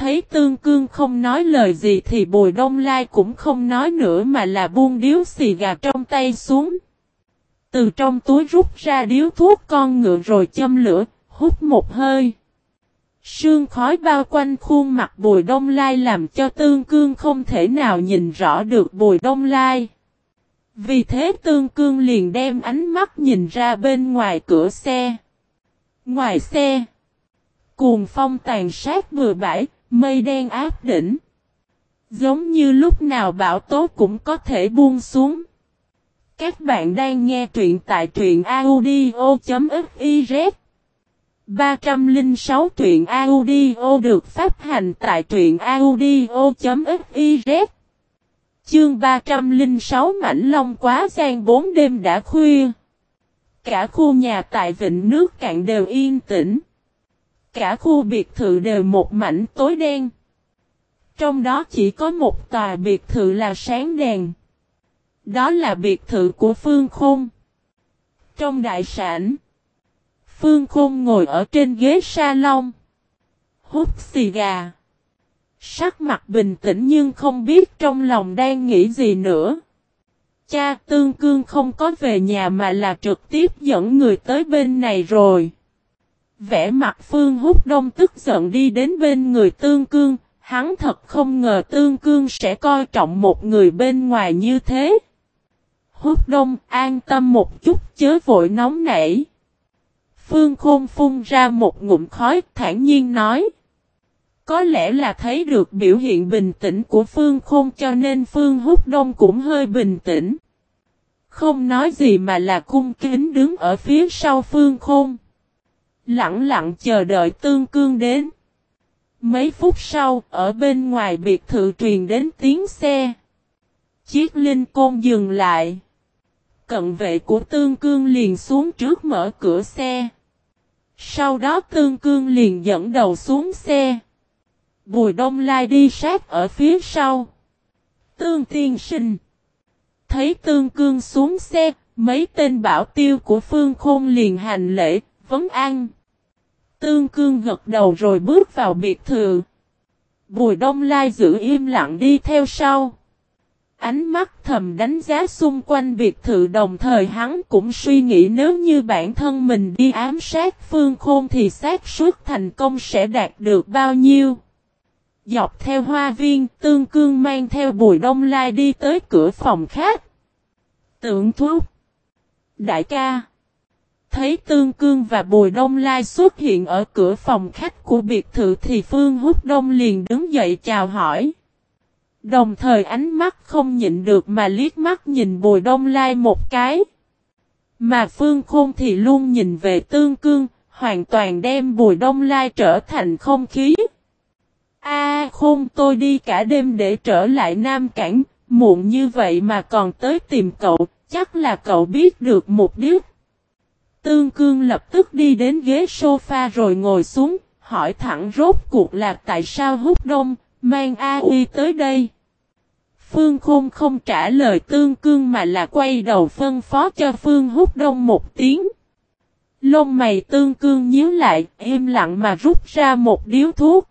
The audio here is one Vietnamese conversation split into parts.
Thấy tương cương không nói lời gì thì bùi đông lai cũng không nói nữa mà là buông điếu xì gà trong tay xuống. Từ trong túi rút ra điếu thuốc con ngựa rồi châm lửa, hút một hơi. Sương khói bao quanh khuôn mặt bùi đông lai làm cho tương cương không thể nào nhìn rõ được bùi đông lai. Vì thế tương cương liền đem ánh mắt nhìn ra bên ngoài cửa xe. Ngoài xe, cuồng phong tàn sát vừa bãi, mây đen áp đỉnh. Giống như lúc nào bão tố cũng có thể buông xuống. Các bạn đang nghe truyện tại truyện audio.fiz 306 truyện audio được phát hành tại truyện audio.fiz Chương 306 Mảnh Long quá gian 4 đêm đã khuya. Cả khu nhà tại vịnh nước cạn đều yên tĩnh. Cả khu biệt thự đều một mảnh tối đen. Trong đó chỉ có một tòa biệt thự là sáng đèn. Đó là biệt thự của Phương Khôn. Trong đại sản, Phương Khôn ngồi ở trên ghế salon. Hút xì gà. Sắc mặt bình tĩnh nhưng không biết trong lòng đang nghĩ gì nữa. Cha Tương Cương không có về nhà mà là trực tiếp dẫn người tới bên này rồi. Vẽ mặt Phương Húc Đông tức giận đi đến bên người Tương Cương, hắn thật không ngờ Tương Cương sẽ coi trọng một người bên ngoài như thế. Húc Đông an tâm một chút chớ vội nóng nảy. Phương Khôn phun ra một ngụm khói thản nhiên nói. Có lẽ là thấy được biểu hiện bình tĩnh của Phương Khôn cho nên Phương Húc Đông cũng hơi bình tĩnh. Không nói gì mà là cung kính đứng ở phía sau Phương Khôn. Lặng lặng chờ đợi Tương Cương đến. Mấy phút sau, ở bên ngoài biệt thự truyền đến tiếng xe. Chiếc linh côn dừng lại. Cận vệ của Tương Cương liền xuống trước mở cửa xe. Sau đó Tương Cương liền dẫn đầu xuống xe. Bùi Đông Lai đi sát ở phía sau. Tương tiên sinh. Thấy Tương Cương xuống xe, mấy tên bảo tiêu của Phương Khôn liền hành lễ, vấn an. Tương Cương gật đầu rồi bước vào biệt thự. Bùi Đông Lai giữ im lặng đi theo sau. Ánh mắt thầm đánh giá xung quanh biệt thự đồng thời hắn cũng suy nghĩ nếu như bản thân mình đi ám sát phương khôn thì xác suất thành công sẽ đạt được bao nhiêu. Dọc theo hoa viên, tương cương mang theo bùi đông lai đi tới cửa phòng khác. Tượng thuốc. Đại ca. Thấy tương cương và bùi đông lai xuất hiện ở cửa phòng khách của biệt thự thì Phương Húc Đông liền đứng dậy chào hỏi. Đồng thời ánh mắt không nhịn được mà liếc mắt nhìn bùi đông lai một cái. Mà Phương Khôn thì luôn nhìn về tương cương, hoàn toàn đem bùi đông lai trở thành không khí. A khôn tôi đi cả đêm để trở lại Nam Cảng, muộn như vậy mà còn tới tìm cậu, chắc là cậu biết được một đích. Tương cương lập tức đi đến ghế sofa rồi ngồi xuống, hỏi thẳng rốt cuộc là tại sao hút đông, mang A Uy tới đây. Phương Khôn không trả lời tương cương mà là quay đầu phân phó cho Phương hút đông một tiếng. Lông mày tương cương nhíu lại, im lặng mà rút ra một điếu thuốc.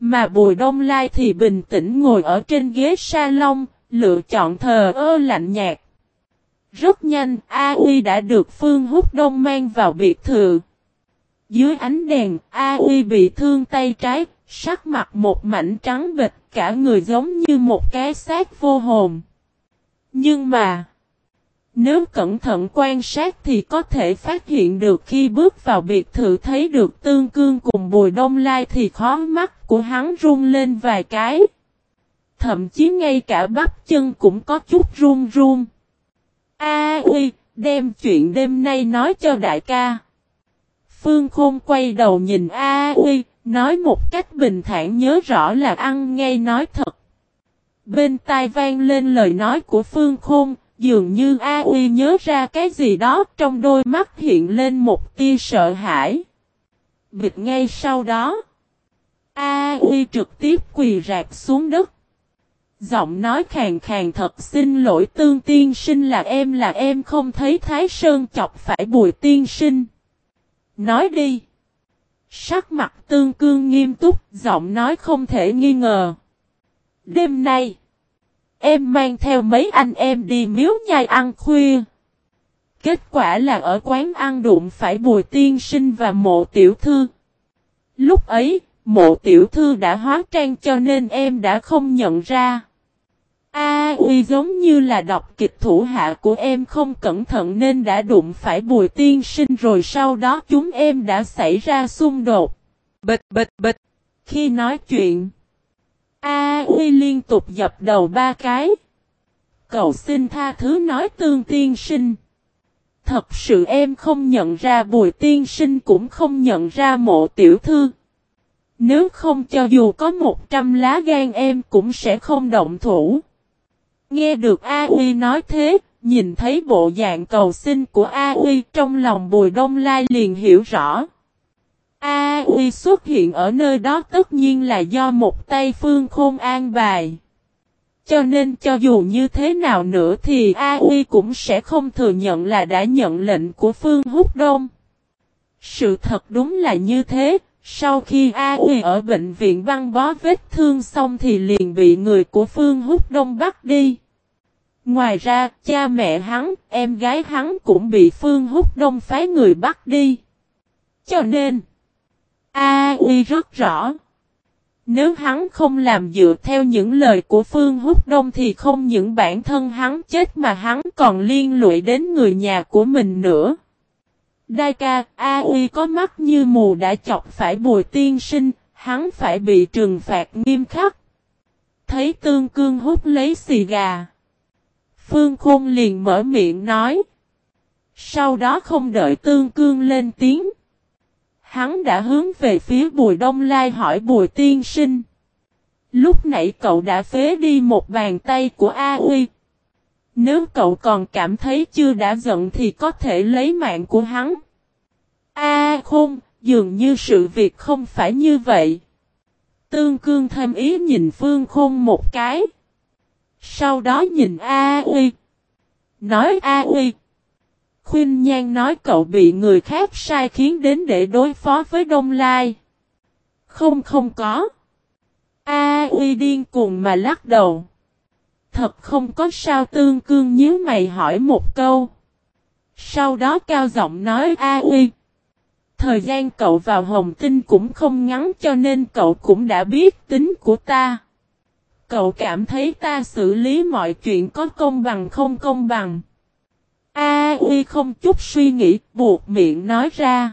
Mà Bùi Đông Lai thì bình tĩnh ngồi ở trên ghế salon, lựa chọn thờ ơ lạnh nhạt. Rất nhanh, A Uy đã được Phương Húc Đông mang vào biệt thự. Dưới ánh đèn, A Uy bị thương tay trái, sắc mặt một mảnh trắng bịch, cả người giống như một cái xác vô hồn. Nhưng mà, nếu cẩn thận quan sát thì có thể phát hiện được khi bước vào biệt thự thấy được tương cương cùng bùi đông lai thì khó mắt của hắn run lên vài cái. Thậm chí ngay cả bắp chân cũng có chút run run. A uy, đem chuyện đêm nay nói cho đại ca. Phương Khôn quay đầu nhìn A uy, nói một cách bình thản nhớ rõ là ăn ngay nói thật. Bên tai vang lên lời nói của Phương Khôn, dường như A Uy nhớ ra cái gì đó trong đôi mắt hiện lên một tia sợ hãi. Bịt ngay sau đó, A Uy trực tiếp quỳ rạp xuống đất. Giọng nói khàn khàn thật xin lỗi tương tiên sinh là em là em không thấy Thái Sơn chọc phải bùi tiên sinh. Nói đi. Sắc mặt tương cương nghiêm túc, giọng nói không thể nghi ngờ. Đêm nay, em mang theo mấy anh em đi miếu nhai ăn khuya. Kết quả là ở quán ăn đụng phải bùi tiên sinh và mộ tiểu thư. Lúc ấy, mộ tiểu thư đã hóa trang cho nên em đã không nhận ra. A uy giống như là đọc kịch thủ hạ của em không cẩn thận nên đã đụng phải bùi tiên sinh rồi sau đó chúng em đã xảy ra xung đột. Bịch bịch bịch. Khi nói chuyện, A uy liên tục dập đầu ba cái. Cậu xin tha thứ nói tương tiên sinh. Thật sự em không nhận ra bùi tiên sinh cũng không nhận ra mộ tiểu thư. Nếu không cho dù có một trăm lá gan em cũng sẽ không động thủ. Nghe được A Uy nói thế, nhìn thấy bộ dạng cầu xin của A Uy trong lòng Bùi Đông Lai liền hiểu rõ. A Uy xuất hiện ở nơi đó tất nhiên là do một tay phương khôn an bài. Cho nên cho dù như thế nào nữa thì A Uy cũng sẽ không thừa nhận là đã nhận lệnh của Phương Húc Đông. Sự thật đúng là như thế, sau khi A Uy ở bệnh viện băng bó vết thương xong thì liền bị người của Phương Húc Đông bắt đi. Ngoài ra, cha mẹ hắn, em gái hắn cũng bị Phương Húc Đông phái người bắt đi. Cho nên, A Uy rất rõ. Nếu hắn không làm dựa theo những lời của Phương Húc Đông thì không những bản thân hắn chết mà hắn còn liên lụy đến người nhà của mình nữa. Đai ca, A Uy có mắt như mù đã chọc phải bùi tiên sinh, hắn phải bị trừng phạt nghiêm khắc. Thấy tương cương hút lấy xì gà. Phương Khôn liền mở miệng nói. Sau đó không đợi tương cương lên tiếng. Hắn đã hướng về phía bùi đông lai hỏi bùi tiên sinh. Lúc nãy cậu đã phế đi một bàn tay của A Uy. Nếu cậu còn cảm thấy chưa đã giận thì có thể lấy mạng của hắn. A khôn, dường như sự việc không phải như vậy. Tương cương thêm ý nhìn Phương Khôn một cái. Sau đó nhìn A Uy. Nói A Uy. Khuyên Nhan nói cậu bị người khác sai khiến đến để đối phó với Đông Lai. Không không có. A Uy điên cuồng mà lắc đầu. Thật không có sao tương cương nhíu mày hỏi một câu. Sau đó cao giọng nói A Uy. Thời gian cậu vào Hồng Tinh cũng không ngắn cho nên cậu cũng đã biết tính của ta. Cậu cảm thấy ta xử lý mọi chuyện có công bằng không công bằng. A Uy không chút suy nghĩ, buộc miệng nói ra.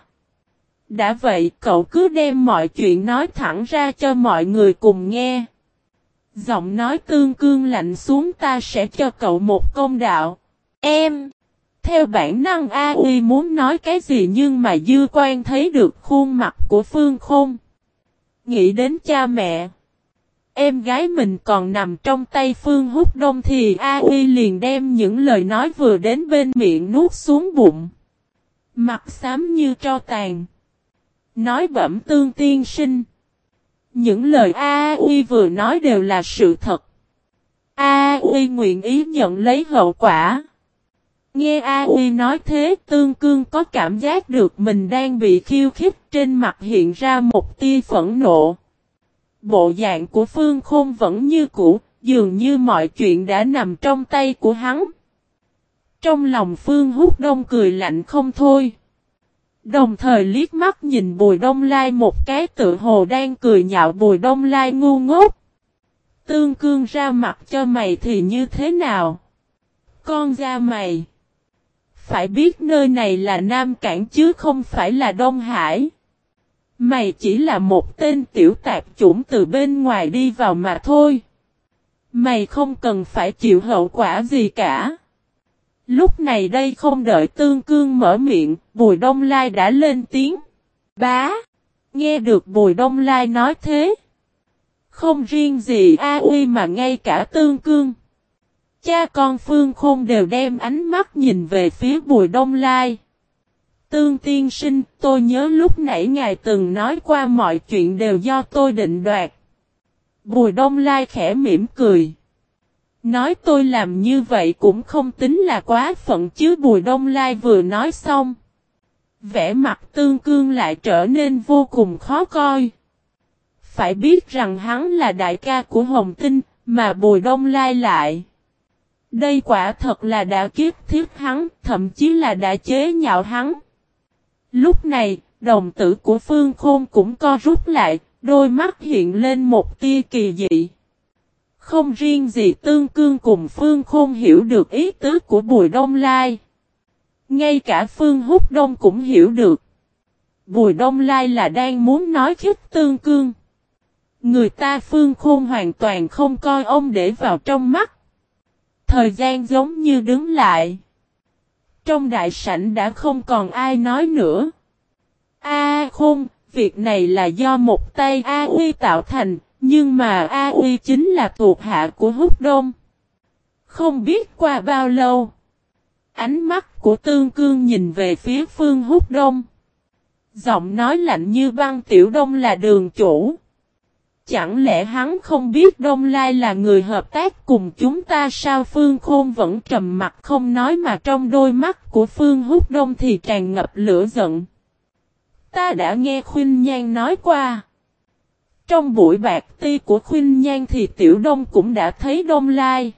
Đã vậy, cậu cứ đem mọi chuyện nói thẳng ra cho mọi người cùng nghe. Giọng nói tương cương lạnh xuống ta sẽ cho cậu một công đạo. Em! Theo bản năng A Uy muốn nói cái gì nhưng mà Dư Quan thấy được khuôn mặt của Phương Khôn. Nghĩ đến cha mẹ. Em gái mình còn nằm trong tay Phương Húc Đông thì A Uy liền đem những lời nói vừa đến bên miệng nuốt xuống bụng. Mặt xám như tro tàn. Nói bẩm tương tiên sinh. Những lời A Uy vừa nói đều là sự thật. A Uy nguyện ý nhận lấy hậu quả. Nghe A Uy nói thế, tương cương có cảm giác được mình đang bị khiêu khích, trên mặt hiện ra một tia phẫn nộ. Bộ dạng của Phương Khôn vẫn như cũ, dường như mọi chuyện đã nằm trong tay của hắn. Trong lòng Phương Húc Đông cười lạnh không thôi. Đồng thời liếc mắt nhìn Bùi Đông Lai một cái tự hồ đang cười nhạo Bùi Đông Lai ngu ngốc. Tương cương ra mặt cho mày thì như thế nào? Con ra mày. Phải biết nơi này là Nam Cảng chứ không phải là Đông Hải. Mày chỉ là một tên tiểu tạp chủng từ bên ngoài đi vào mà thôi. Mày không cần phải chịu hậu quả gì cả. Lúc này đây không đợi tương cương mở miệng, Bùi Đông Lai đã lên tiếng. Bá! Nghe được Bùi Đông Lai nói thế. Không riêng gì A Uy mà ngay cả tương cương. Cha con Phương Khôn đều đem ánh mắt nhìn về phía Bùi Đông Lai. Tương tiên sinh, tôi nhớ lúc nãy ngài từng nói qua mọi chuyện đều do tôi định đoạt. Bùi Đông Lai khẽ mỉm cười. Nói tôi làm như vậy cũng không tính là quá phận chứ Bùi Đông Lai vừa nói xong. Vẻ mặt tương cương lại trở nên vô cùng khó coi. Phải biết rằng hắn là đại ca của Hồng Tinh, mà Bùi Đông Lai lại. Đây quả thật là đã kiếp thiết hắn, thậm chí là đã chế nhạo hắn. Lúc này, đồng tử của Phương Khôn cũng co rút lại, đôi mắt hiện lên một tia kỳ dị. Không riêng gì Tương Cương cùng Phương Khôn hiểu được ý tứ của Bùi Đông Lai. Ngay cả Phương Húc Đông cũng hiểu được. Bùi Đông Lai là đang muốn nói khích Tương Cương. Người ta Phương Khôn hoàn toàn không coi ông để vào trong mắt. Thời gian giống như đứng lại. Trong đại sảnh đã không còn ai nói nữa. A Khôn, việc này là do một tay A Uy tạo thành, nhưng mà A Uy chính là thuộc hạ của Húc Đông. Không biết qua bao lâu. Ánh mắt của Tương Cương nhìn về phía phương Húc Đông. Giọng nói lạnh như băng tiểu đông là đường chủ. Chẳng lẽ hắn không biết Đông Lai là người hợp tác cùng chúng ta sao Phương Khôn vẫn trầm mặt không nói mà trong đôi mắt của Phương Húc Đông thì tràn ngập lửa giận. Ta đã nghe Khuynh Nhan nói qua. Trong buổi bạc ti của Khuynh Nhan thì Tiểu Đông cũng đã thấy Đông Lai.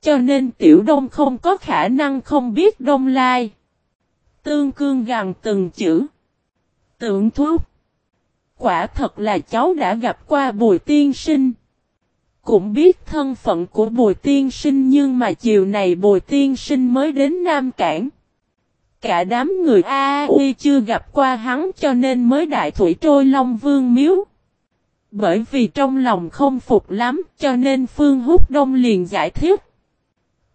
Cho nên Tiểu Đông không có khả năng không biết Đông Lai. Tương cương gằn từng chữ. Tượng thuốc. Quả thật là cháu đã gặp qua Bùi Tiên Sinh. Cũng biết thân phận của Bùi Tiên Sinh nhưng mà chiều này Bùi Tiên Sinh mới đến Nam Cảng. Cả đám người A Uy chưa gặp qua hắn cho nên mới đại thủy trôi Long Vương miếu. Bởi vì trong lòng không phục lắm cho nên Phương Húc Đông liền giải thích.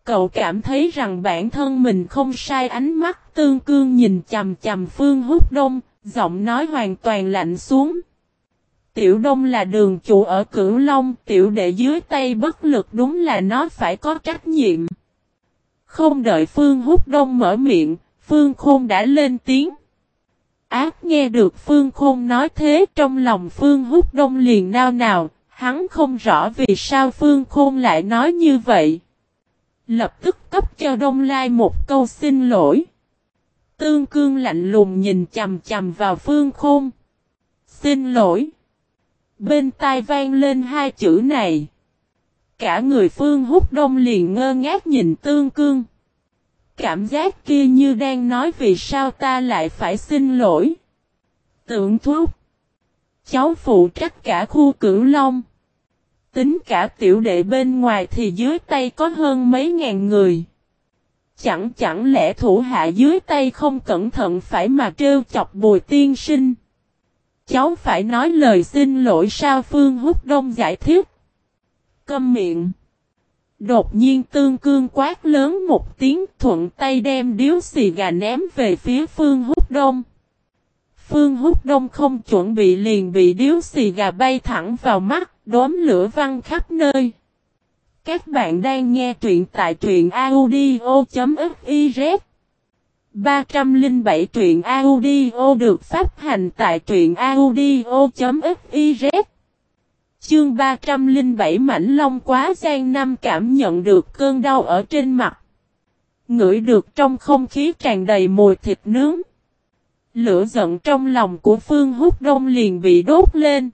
Cậu cảm thấy rằng bản thân mình không sai ánh mắt tương cương nhìn chầm chầm Phương Húc Đông, giọng nói hoàn toàn lạnh xuống. Tiểu Đông là đường chủ ở Cửu Long, tiểu đệ dưới tay bất lực đúng là nó phải có trách nhiệm. Không đợi Phương Húc Đông mở miệng, Phương Khôn đã lên tiếng. Ác nghe được Phương Khôn nói thế trong lòng Phương Húc Đông liền nao nào, hắn không rõ vì sao Phương Khôn lại nói như vậy. Lập tức cấp cho Đông Lai một câu xin lỗi. Tương cương lạnh lùng nhìn chầm chầm vào Phương Khôn. Xin lỗi. Bên tai vang lên hai chữ này. Cả người Phương hút Đông liền ngơ ngác nhìn Tương cương. Cảm giác kia như đang nói vì sao ta lại phải xin lỗi. Tượng thuốc. Cháu phụ trách cả khu cửu long. Tính cả tiểu đệ bên ngoài thì dưới tay có hơn mấy ngàn người. Chẳng chẳng lẽ thủ hạ dưới tay không cẩn thận phải mà trêu chọc bùi tiên sinh. Cháu phải nói lời xin lỗi sao Phương Húc Đông giải thích. Câm miệng. Đột nhiên tương cương quát lớn một tiếng thuận tay đem điếu xì gà ném về phía Phương Húc Đông. Phương Húc Đông không chuẩn bị liền bị điếu xì gà bay thẳng vào mắt, đốm lửa văng khắp nơi. Các bạn đang nghe truyện tại truyện audio.fiz 307 truyện audio được phát hành tại truyện audio.fiz Chương 307 Mảnh Long quá gian năm cảm nhận được cơn đau ở trên mặt. Ngửi được trong không khí tràn đầy mùi thịt nướng. Lửa giận trong lòng của Phương Húc Đông liền bị đốt lên.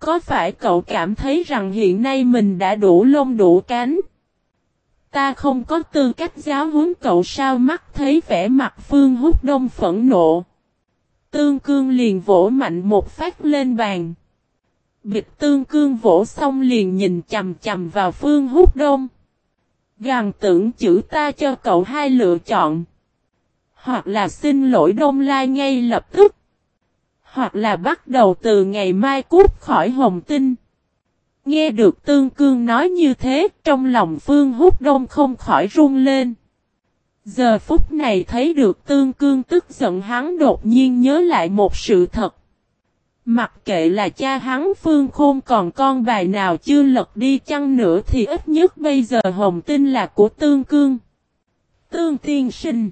Có phải cậu cảm thấy rằng hiện nay mình đã đủ lông đủ cánh? Ta không có tư cách giáo huấn cậu sao mắt thấy vẻ mặt Phương Húc Đông phẫn nộ. Tương cương liền vỗ mạnh một phát lên bàn. Bịch tương cương vỗ xong liền nhìn chầm chầm vào Phương Húc Đông. Gàn tưởng chữ ta cho cậu hai lựa chọn. Hoặc là xin lỗi Đông Lai ngay lập tức. Hoặc là bắt đầu từ ngày mai cút khỏi hồng tinh. Nghe được Tương Cương nói như thế, trong lòng Phương Húc Đông không khỏi run lên. Giờ phút này thấy được Tương Cương tức giận hắn đột nhiên nhớ lại một sự thật. Mặc kệ là cha hắn Phương Khôn còn con bài nào chưa lật đi chăng nữa thì ít nhất bây giờ Hồng Tinh là của Tương Cương. Tương Tiên Sinh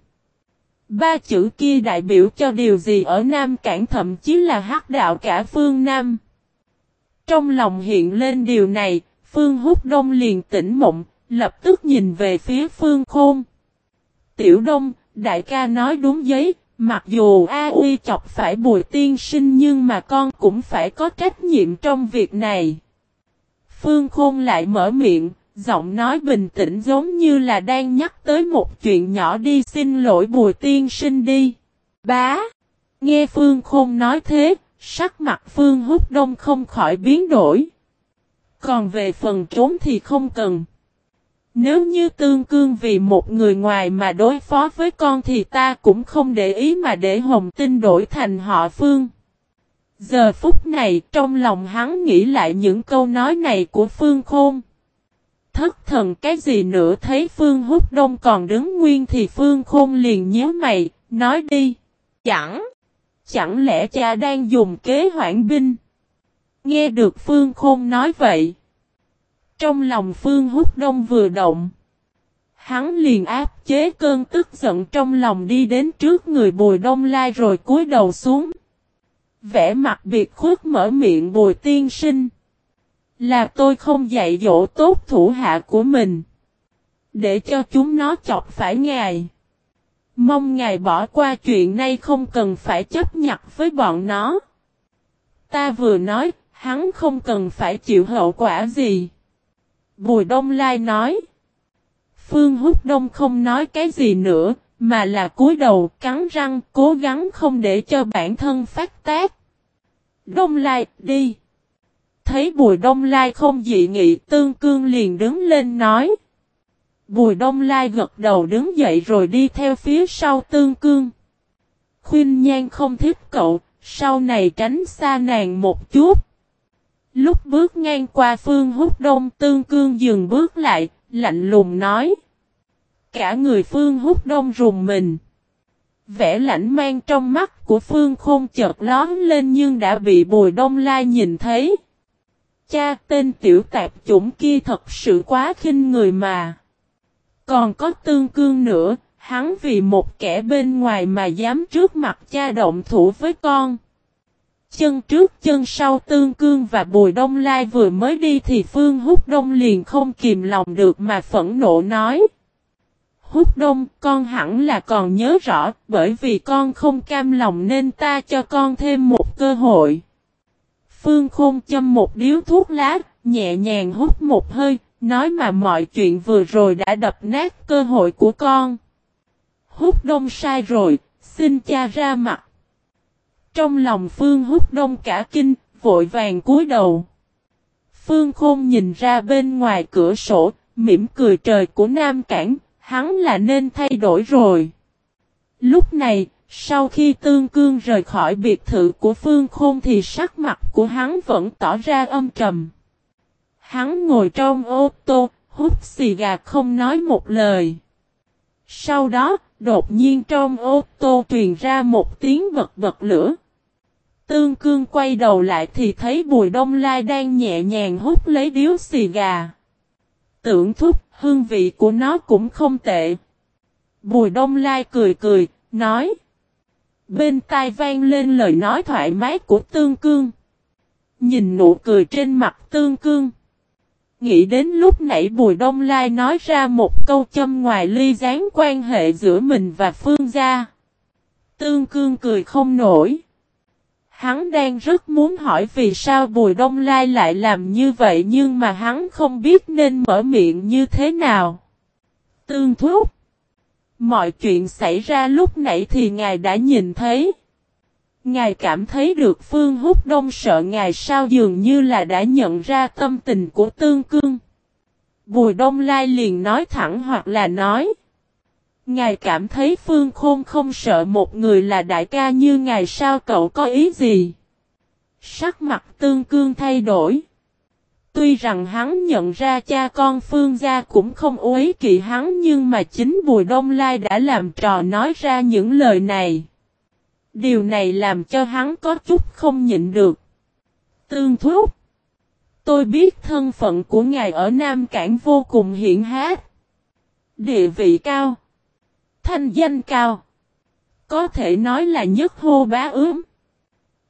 Ba chữ kia đại biểu cho điều gì ở Nam Cảng thậm chí là hắc đạo cả phương Nam. Trong lòng hiện lên điều này, Phương Húc Đông liền tỉnh mộng, lập tức nhìn về phía Phương Khôn. Tiểu Đông, đại ca nói đúng giấy, Mặc dù A Uy chọc phải bùi tiên sinh nhưng mà con cũng phải có trách nhiệm trong việc này. Phương Khôn lại mở miệng, giọng nói bình tĩnh giống như là đang nhắc tới một chuyện nhỏ đi xin lỗi bùi tiên sinh đi. Bá! Nghe Phương Khôn nói thế, sắc mặt Phương Húc Đông không khỏi biến đổi. Còn về phần trốn thì không cần. Nếu như tương cương vì một người ngoài mà đối phó với con thì ta cũng không để ý mà để hồng tinh đổi thành họ Phương. Giờ phút này trong lòng hắn nghĩ lại những câu nói này của Phương Khôn. Thất thần cái gì nữa thấy Phương Húc Đông còn đứng nguyên thì Phương Khôn liền nhớ mày, nói đi. Chẳng, chẳng lẽ cha đang dùng kế hoãn binh? Nghe được Phương Khôn nói vậy. Trong lòng Phương Húc Đông vừa động. Hắn liền áp chế cơn tức giận trong lòng đi đến trước người Bùi Đông Lai rồi cúi đầu xuống. Vẽ mặt biệt khuất mở miệng Bùi Tiên Sinh. Là tôi không dạy dỗ tốt thủ hạ của mình. Để cho chúng nó chọc phải ngài. Mong ngài bỏ qua chuyện này không cần phải chấp nhặt với bọn nó. Ta vừa nói, hắn không cần phải chịu hậu quả gì. Bùi Đông Lai nói. Phương Húc Đông không nói cái gì nữa, mà là cúi đầu cắn răng cố gắng không để cho bản thân phát tác. Đông Lai, đi. Thấy Bùi Đông Lai không dị nghị tương cương liền đứng lên nói. Bùi Đông Lai gật đầu đứng dậy rồi đi theo phía sau tương cương. Khuyên nhan không thích cậu, sau này tránh xa nàng một chút. Lúc bước ngang qua phương hút đông tương cương dừng bước lại, lạnh lùng nói. Cả người phương hút đông rùng mình. Vẻ lạnh mang trong mắt của phương khôn chợt lón lên nhưng đã bị bùi đông lai nhìn thấy. Cha tên tiểu tạp chủng kia thật sự quá khinh người mà. Còn có tương cương nữa, hắn vì một kẻ bên ngoài mà dám trước mặt cha động thủ với con. Chân trước chân sau tương cương và bùi đông lai vừa mới đi thì phương hút đông liền không kìm lòng được mà phẫn nộ nói. Hút đông con hẳn là còn nhớ rõ bởi vì con không cam lòng nên ta cho con thêm một cơ hội. Phương khôn châm một điếu thuốc lá, nhẹ nhàng hút một hơi, nói mà mọi chuyện vừa rồi đã đập nát cơ hội của con. Hút đông sai rồi, xin cha ra mặt. Trong lòng Phương hút đông cả kinh, vội vàng cúi đầu. Phương Khôn nhìn ra bên ngoài cửa sổ, mỉm cười trời của Nam Cảng, hắn là nên thay đổi rồi. Lúc này, sau khi Tương Cương rời khỏi biệt thự của Phương Khôn thì sắc mặt của hắn vẫn tỏ ra âm trầm. Hắn ngồi trong ô tô, hút xì gà không nói một lời. Sau đó, đột nhiên trong ô tô truyền ra một tiếng bật bật lửa. Tương cương quay đầu lại thì thấy Bùi Đông Lai đang nhẹ nhàng hút lấy điếu xì gà. Tưởng thúc, hương vị của nó cũng không tệ. Bùi Đông Lai cười cười, nói. Bên tai vang lên lời nói thoải mái của Tương Cương. Nhìn nụ cười trên mặt Tương Cương. Nghĩ đến lúc nãy Bùi Đông Lai nói ra một câu châm ngoài ly gián quan hệ giữa mình và Phương gia. Tương Cương cười không nổi. Hắn đang rất muốn hỏi vì sao Bùi Đông Lai lại làm như vậy nhưng mà hắn không biết nên mở miệng như thế nào. Tương thúc. Mọi chuyện xảy ra lúc nãy thì ngài đã nhìn thấy. Ngài cảm thấy được Phương Húc Đông sợ ngài sao dường như là đã nhận ra tâm tình của Tương Cương. Bùi Đông Lai liền nói thẳng hoặc là nói. Ngài cảm thấy Phương Khôn không sợ một người là đại ca như ngài sao, cậu có ý gì? Sắc mặt Tương Cương thay đổi. Tuy rằng hắn nhận ra cha con Phương gia cũng không uế kỵ hắn nhưng mà chính Bùi Đông Lai đã làm trò nói ra những lời này. Điều này làm cho hắn có chút không nhịn được. Tương thúc. Tôi biết thân phận của ngài ở Nam Cảng vô cùng hiển hát. Địa vị cao. Thanh danh cao. Có thể nói là nhất hô bá ướm.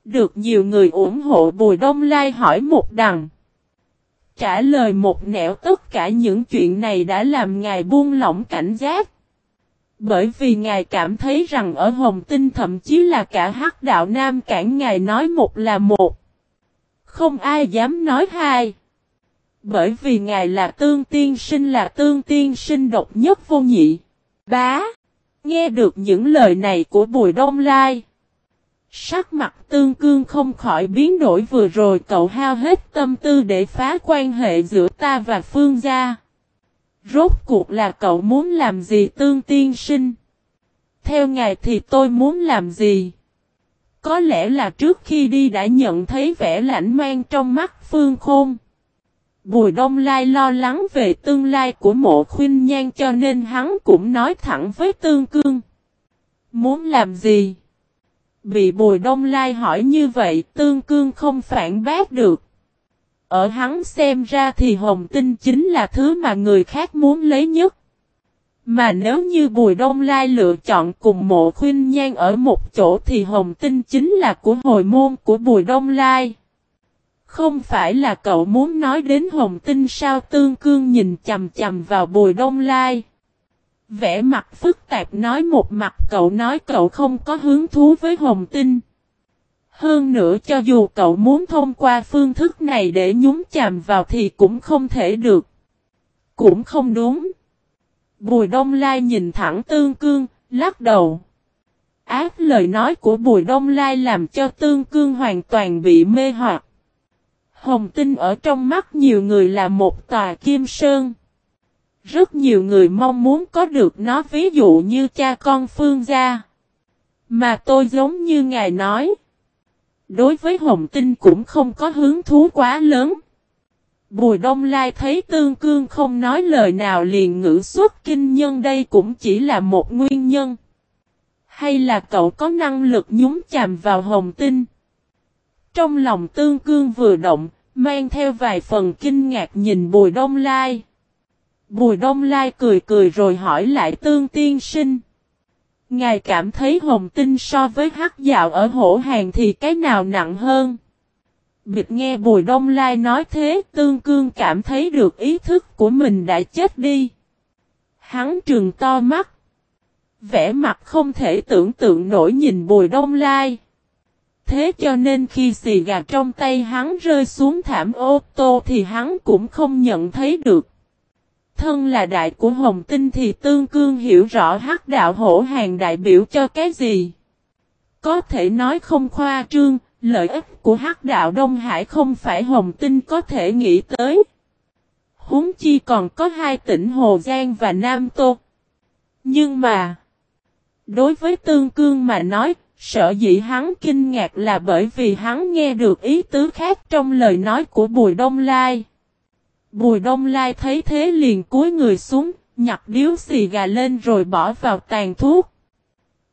Được nhiều người ủng hộ Bùi Đông Lai hỏi một đằng. Trả lời một nẻo tất cả những chuyện này đã làm ngài buông lỏng cảnh giác. Bởi vì ngài cảm thấy rằng ở Hồng Tinh thậm chí là cả hắc đạo Nam cản ngài nói một là một. Không ai dám nói hai. Bởi vì ngài là tương tiên sinh là tương tiên sinh độc nhất vô nhị. Bá. Nghe được những lời này của Bùi Đông Lai. Sắc mặt tương cương không khỏi biến đổi vừa rồi, cậu hao hết tâm tư để phá quan hệ giữa ta và Phương gia. Rốt cuộc là cậu muốn làm gì tương tiên sinh? Theo ngài thì tôi muốn làm gì? Có lẽ là trước khi đi đã nhận thấy vẻ lãnh mang trong mắt Phương Khôn. Bùi Đông Lai lo lắng về tương lai của mộ khuyên nhan cho nên hắn cũng nói thẳng với Tương Cương. Muốn làm gì? Bị Bùi Đông Lai hỏi như vậy, Tương Cương không phản bác được. Ở hắn xem ra thì hồng tinh chính là thứ mà người khác muốn lấy nhất. Mà nếu như Bùi Đông Lai lựa chọn cùng mộ khuyên nhan ở một chỗ thì hồng tinh chính là của hồi môn của Bùi Đông Lai. Không phải là cậu muốn nói đến hồng tinh sao tương cương nhìn chầm chầm vào Bùi Đông Lai. Vẽ mặt phức tạp nói một mặt cậu nói cậu không có hứng thú với hồng tinh. Hơn nữa cho dù cậu muốn thông qua phương thức này để nhúng chàm vào thì cũng không thể được. Cũng không đúng. Bùi Đông Lai nhìn thẳng Tương Cương, lắc đầu. Ác lời nói của Bùi Đông Lai làm cho Tương Cương hoàn toàn bị mê hoặc. Hồng tinh ở trong mắt nhiều người là một tòa kim sơn. Rất nhiều người mong muốn có được nó ví dụ như cha con Phương gia. Mà tôi giống như ngài nói. Đối với Hồng Tinh cũng không có hứng thú quá lớn. Bùi Đông Lai thấy Tương Cương không nói lời nào liền ngữ xuất kinh nhân đây cũng chỉ là một nguyên nhân. Hay là cậu có năng lực nhúng chàm vào Hồng Tinh? Trong lòng Tương Cương vừa động, mang theo vài phần kinh ngạc nhìn Bùi Đông Lai. Bùi Đông Lai cười cười rồi hỏi lại Tương Tiên Sinh. Ngài cảm thấy hồng tinh so với hắc dạo ở hổ hàng thì cái nào nặng hơn? Bịt nghe Bùi Đông Lai nói thế, tương cương cảm thấy được ý thức của mình đã chết đi. Hắn trừng to mắt. Vẽ mặt không thể tưởng tượng nổi nhìn Bùi Đông Lai. Thế cho nên khi xì gà trong tay hắn rơi xuống thảm ô tô thì hắn cũng không nhận thấy được. Thân là đại của Hồng Tinh thì Tương Cương hiểu rõ hắc đạo hổ hàng đại biểu cho cái gì. Có thể nói không khoa trương, lợi ích của hắc đạo Đông Hải không phải Hồng Tinh có thể nghĩ tới. Húng chi còn có hai tỉnh Hồ Giang và Nam Tô. Nhưng mà, đối với Tương Cương mà nói, sợ dĩ hắn kinh ngạc là bởi vì hắn nghe được ý tứ khác trong lời nói của Bùi Đông Lai. Bùi đông lai thấy thế liền cúi người xuống, nhặt điếu xì gà lên rồi bỏ vào tàn thuốc.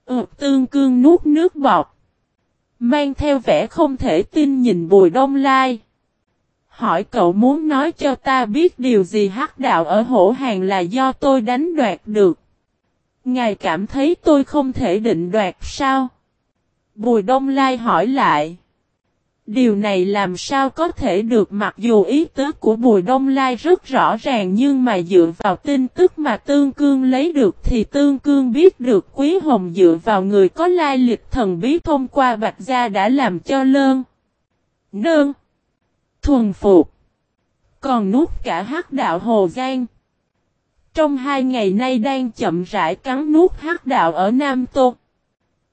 Ừ, tương cương nuốt nước bọt. Mang theo vẻ không thể tin nhìn bùi đông lai. Hỏi cậu muốn nói cho ta biết điều gì hắc đạo ở hổ hàng là do tôi đánh đoạt được. Ngài cảm thấy tôi không thể định đoạt sao? Bùi đông lai hỏi lại. Điều này làm sao có thể được mặc dù ý tứ của Bùi Đông Lai rất rõ ràng nhưng mà dựa vào tin tức mà Tương Cương lấy được thì Tương Cương biết được Quý Hồng dựa vào người có lai lịch thần bí thông qua Bạch Gia đã làm cho lơn. Nơn. Thuần phục. Còn nuốt cả hắc đạo Hồ Giang. Trong hai ngày nay đang chậm rãi cắn nuốt hắc đạo ở Nam Tô.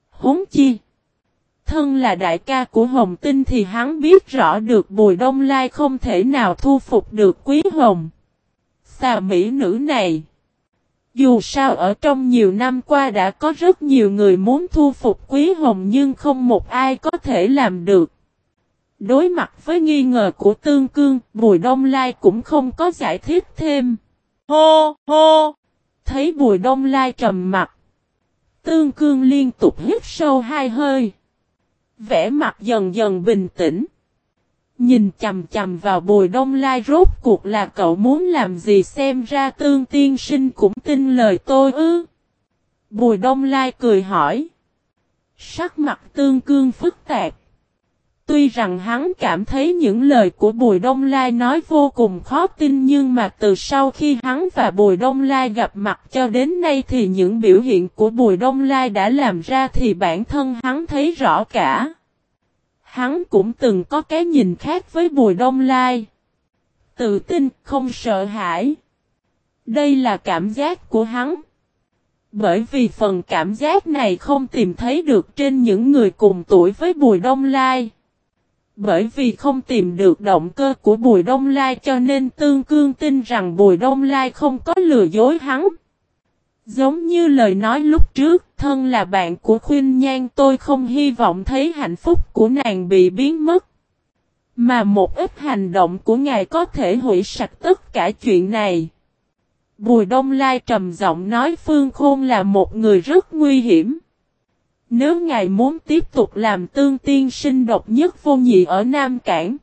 Húng chi. Thân là đại ca của Hồng Tinh thì hắn biết rõ được Bùi Đông Lai không thể nào thu phục được Quý Hồng. Xà mỹ nữ này. Dù sao ở trong nhiều năm qua đã có rất nhiều người muốn thu phục Quý Hồng nhưng không một ai có thể làm được. Đối mặt với nghi ngờ của Tương Cương, Bùi Đông Lai cũng không có giải thích thêm. Hô, hô! Thấy Bùi Đông Lai trầm mặt. Tương Cương liên tục hít sâu hai hơi vẻ mặt dần dần bình tĩnh. Nhìn chầm chầm vào bùi đông lai rốt cuộc là cậu muốn làm gì xem ra tương tiên sinh cũng tin lời tôi ư. Bùi đông lai cười hỏi. Sắc mặt tương cương phức tạp tuy rằng hắn cảm thấy những lời của Bùi Đông Lai nói vô cùng khó tin nhưng mà từ sau khi hắn và Bùi Đông Lai gặp mặt cho đến nay thì những biểu hiện của Bùi Đông Lai đã làm ra thì bản thân hắn thấy rõ cả. Hắn cũng từng có cái nhìn khác với Bùi Đông Lai. Tự tin, không sợ hãi. Đây là cảm giác của hắn. Bởi vì phần cảm giác này không tìm thấy được trên những người cùng tuổi với Bùi Đông Lai. Bởi vì không tìm được động cơ của Bùi Đông Lai cho nên Tương Cương tin rằng Bùi Đông Lai không có lừa dối hắn. Giống như lời nói lúc trước, thân là bạn của Khuyên Nhan tôi không hy vọng thấy hạnh phúc của nàng bị biến mất. Mà một ít hành động của ngài có thể hủy sạch tất cả chuyện này. Bùi Đông Lai trầm giọng nói Phương Khôn là một người rất nguy hiểm. Nếu ngài muốn tiếp tục làm tương tiên sinh độc nhất vô nhị ở Nam Cảng.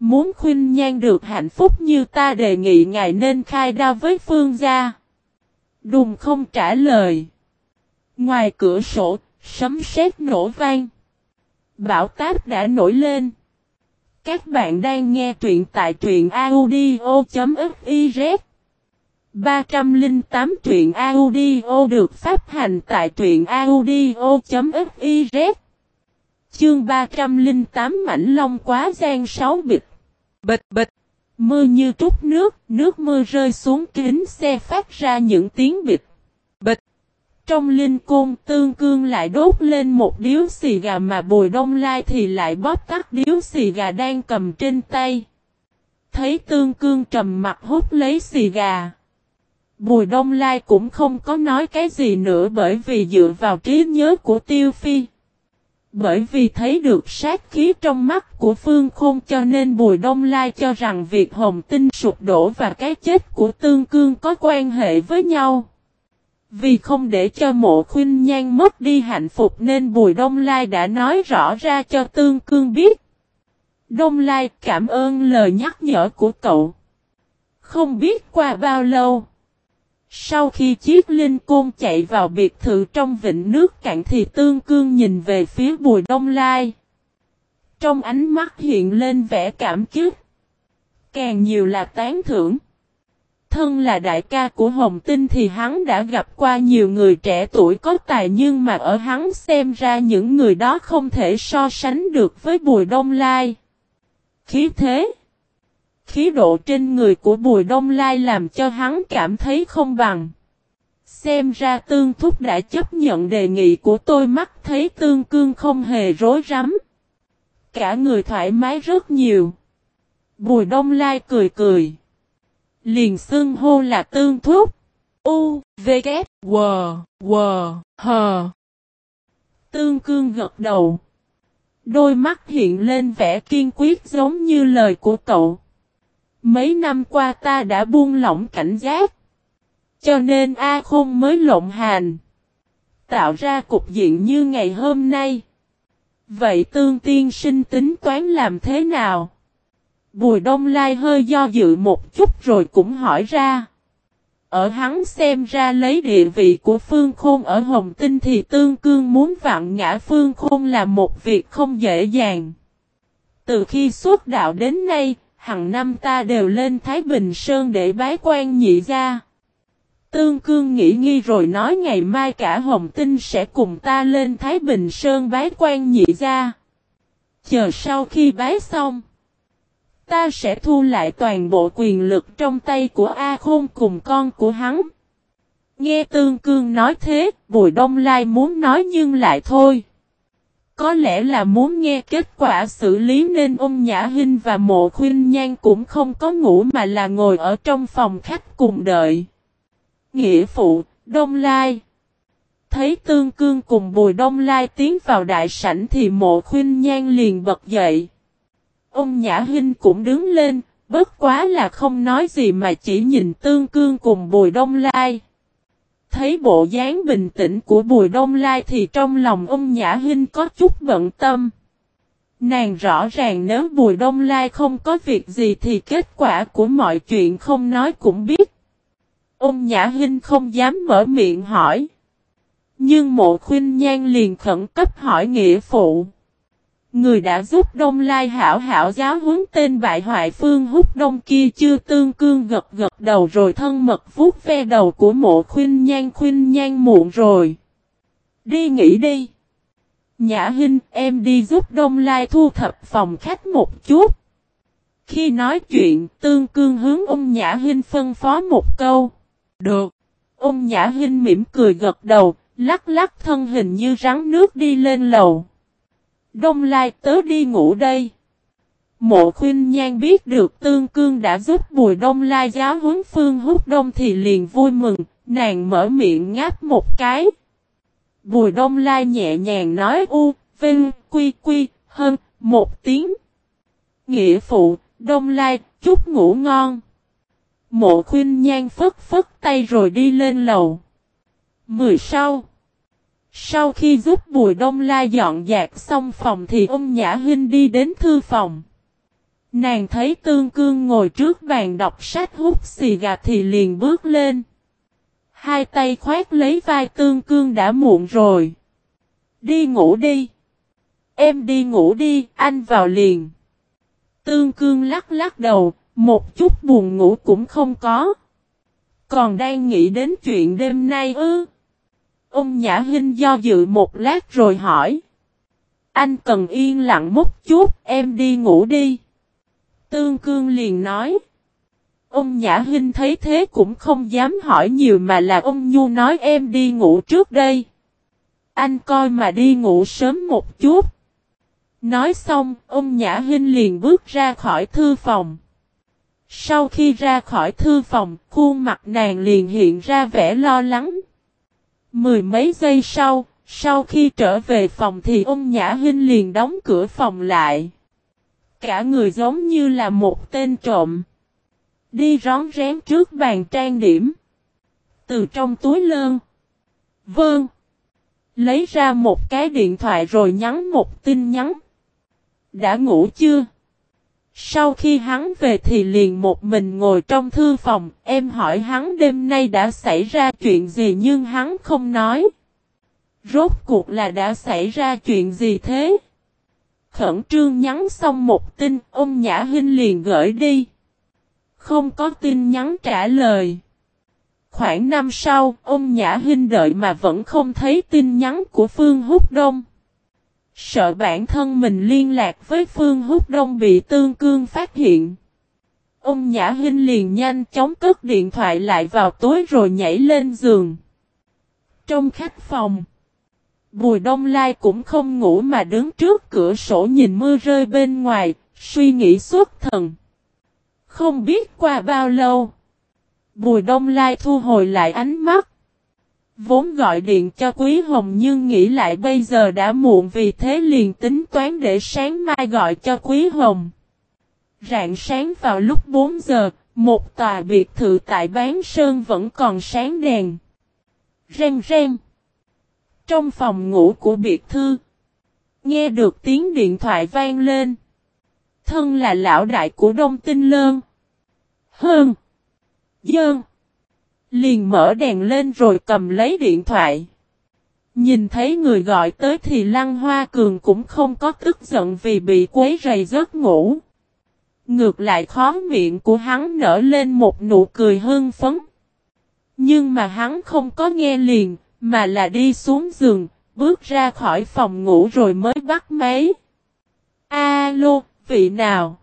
Muốn khuyên nhan được hạnh phúc như ta đề nghị ngài nên khai đao với Phương gia. Đùng không trả lời. Ngoài cửa sổ, sấm sét nổ vang. Bão táp đã nổi lên. Các bạn đang nghe truyện tại truyện audio.fif 308 truyện audio được phát hành tại truyện audio.fiz Chương 308 mảnh long quá gian 6 bịch. Bịch bịch. Mưa như trút nước, nước mưa rơi xuống kính xe phát ra những tiếng bịch. Bịch. Trong linh côn tương cương lại đốt lên một điếu xì gà mà bùi đông lai thì lại bóp tắt điếu xì gà đang cầm trên tay. Thấy tương cương trầm mặt hút lấy xì gà. Bùi Đông Lai cũng không có nói cái gì nữa bởi vì dựa vào trí nhớ của Tiêu Phi. Bởi vì thấy được sát khí trong mắt của Phương Khôn cho nên Bùi Đông Lai cho rằng việc Hồng Tinh sụp đổ và cái chết của Tương Cương có quan hệ với nhau. Vì không để cho mộ khuyên nhan mất đi hạnh phúc nên Bùi Đông Lai đã nói rõ ra cho Tương Cương biết. Đông Lai cảm ơn lời nhắc nhở của cậu. Không biết qua bao lâu. Sau khi chiếc linh côn chạy vào biệt thự trong vịnh nước cạn thì tương cương nhìn về phía bùi đông lai. Trong ánh mắt hiện lên vẻ cảm kích. Càng nhiều là tán thưởng. Thân là đại ca của Hồng Tinh thì hắn đã gặp qua nhiều người trẻ tuổi có tài nhưng mà ở hắn xem ra những người đó không thể so sánh được với Bùi Đông Lai. Khí thế Khí độ trên người của Bùi Đông Lai làm cho hắn cảm thấy không bằng. Xem ra tương thúc đã chấp nhận đề nghị của tôi mắt thấy tương cương không hề rối rắm. Cả người thoải mái rất nhiều. Bùi Đông Lai cười cười. Liền xưng hô là tương thúc. U, V, K, W, W, H. Tương cương gật đầu. Đôi mắt hiện lên vẻ kiên quyết giống như lời của cậu. Mấy năm qua ta đã buông lỏng cảnh giác. Cho nên A Khôn mới lộn hành. Tạo ra cục diện như ngày hôm nay. Vậy tương tiên sinh tính toán làm thế nào? Bùi Đông Lai hơi do dự một chút rồi cũng hỏi ra. Ở hắn xem ra lấy địa vị của Phương Khôn ở Hồng Tinh thì Tương Cương muốn vặn ngã Phương Khôn là một việc không dễ dàng. Từ khi xuất đạo đến nay, Hằng năm ta đều lên Thái Bình Sơn để bái quan nhị gia. Tương Cương nghĩ nghi rồi nói ngày mai cả Hồng Tinh sẽ cùng ta lên Thái Bình Sơn bái quan nhị gia. Chờ sau khi bái xong, ta sẽ thu lại toàn bộ quyền lực trong tay của A Khôn cùng con của hắn. Nghe Tương Cương nói thế, Bùi Đông Lai muốn nói nhưng lại thôi. Có lẽ là muốn nghe kết quả xử lý nên ông Nhã Hinh và Mộ Khuyên Nhan cũng không có ngủ mà là ngồi ở trong phòng khách cùng đợi. Nghĩa phụ, Đông Lai. Thấy Tương Cương cùng Bùi Đông Lai tiến vào đại sảnh thì Mộ Khuyên Nhan liền bật dậy. Ông Nhã Hinh cũng đứng lên, bất quá là không nói gì mà chỉ nhìn Tương Cương cùng Bùi Đông Lai thấy bộ dáng bình tĩnh của Bùi Đông Lai thì trong lòng ông Nhã Hinh có chút bận tâm. Nàng rõ ràng nếu Bùi Đông Lai không có việc gì thì kết quả của mọi chuyện không nói cũng biết. Ông Nhã Hinh không dám mở miệng hỏi. Nhưng mộ khuyên nhan liền khẩn cấp hỏi nghĩa phụ. Người đã giúp Đông Lai hảo hảo giáo huấn tên bại hoại phương hút đông kia chưa tương cương gật gật đầu rồi thân mật vuốt ve đầu của mộ khuyên nhan khuyên nhan muộn rồi. Đi nghỉ đi. Nhã Hinh em đi giúp Đông Lai thu thập phòng khách một chút. Khi nói chuyện tương cương hướng ông Nhã Hinh phân phó một câu. Được. Ông Nhã Hinh mỉm cười gật đầu, lắc lắc thân hình như rắn nước đi lên lầu. Đông Lai tớ đi ngủ đây. Mộ khuyên nhan biết được tương cương đã giúp bùi đông lai giáo huấn phương hút đông thì liền vui mừng, nàng mở miệng ngáp một cái. Bùi đông lai nhẹ nhàng nói u, vinh, quy quy, hơn, một tiếng. Nghĩa phụ, đông lai, chúc ngủ ngon. Mộ khuyên nhan phất phất tay rồi đi lên lầu. Mười sau. Sau khi giúp Bùi Đông La dọn dẹp xong phòng thì ông Nhã Hinh đi đến thư phòng. Nàng thấy Tương Cương ngồi trước bàn đọc sách hút xì gà thì liền bước lên. Hai tay khoát lấy vai Tương Cương đã muộn rồi. Đi ngủ đi. Em đi ngủ đi, anh vào liền. Tương Cương lắc lắc đầu, một chút buồn ngủ cũng không có. Còn đang nghĩ đến chuyện đêm nay ư. Ông Nhã Hinh do dự một lát rồi hỏi. Anh cần yên lặng một chút, em đi ngủ đi. Tương Cương liền nói. Ông Nhã Hinh thấy thế cũng không dám hỏi nhiều mà là ông Nhu nói em đi ngủ trước đây. Anh coi mà đi ngủ sớm một chút. Nói xong, ông Nhã Hinh liền bước ra khỏi thư phòng. Sau khi ra khỏi thư phòng, khuôn mặt nàng liền hiện ra vẻ lo lắng. Mười mấy giây sau, sau khi trở về phòng thì ông Nhã Hinh liền đóng cửa phòng lại. Cả người giống như là một tên trộm. Đi rón rén trước bàn trang điểm. Từ trong túi lơn. Vâng. Lấy ra một cái điện thoại rồi nhắn một tin nhắn. Đã ngủ chưa? Sau khi hắn về thì liền một mình ngồi trong thư phòng, em hỏi hắn đêm nay đã xảy ra chuyện gì nhưng hắn không nói. Rốt cuộc là đã xảy ra chuyện gì thế? Khẩn trương nhắn xong một tin, ông Nhã Hinh liền gửi đi. Không có tin nhắn trả lời. Khoảng năm sau, ông Nhã Hinh đợi mà vẫn không thấy tin nhắn của Phương Húc Đông. Sợ bản thân mình liên lạc với Phương Húc Đông bị Tương Cương phát hiện. Ông Nhã Hinh liền nhanh chóng cất điện thoại lại vào tối rồi nhảy lên giường. Trong khách phòng, Bùi Đông Lai cũng không ngủ mà đứng trước cửa sổ nhìn mưa rơi bên ngoài, suy nghĩ suốt thần. Không biết qua bao lâu, Bùi Đông Lai thu hồi lại ánh mắt. Vốn gọi điện cho Quý Hồng nhưng nghĩ lại bây giờ đã muộn vì thế liền tính toán để sáng mai gọi cho Quý Hồng. Rạng sáng vào lúc 4 giờ, một tòa biệt thự tại Bán Sơn vẫn còn sáng đèn. reng reng Trong phòng ngủ của biệt thư, nghe được tiếng điện thoại vang lên. Thân là lão đại của Đông Tinh Lơn. Hơn. Dơn. Liền mở đèn lên rồi cầm lấy điện thoại. Nhìn thấy người gọi tới thì Lăng Hoa Cường cũng không có tức giận vì bị quấy rầy giấc ngủ. Ngược lại khó miệng của hắn nở lên một nụ cười hưng phấn. Nhưng mà hắn không có nghe liền, mà là đi xuống giường, bước ra khỏi phòng ngủ rồi mới bắt máy. Alo, vị nào?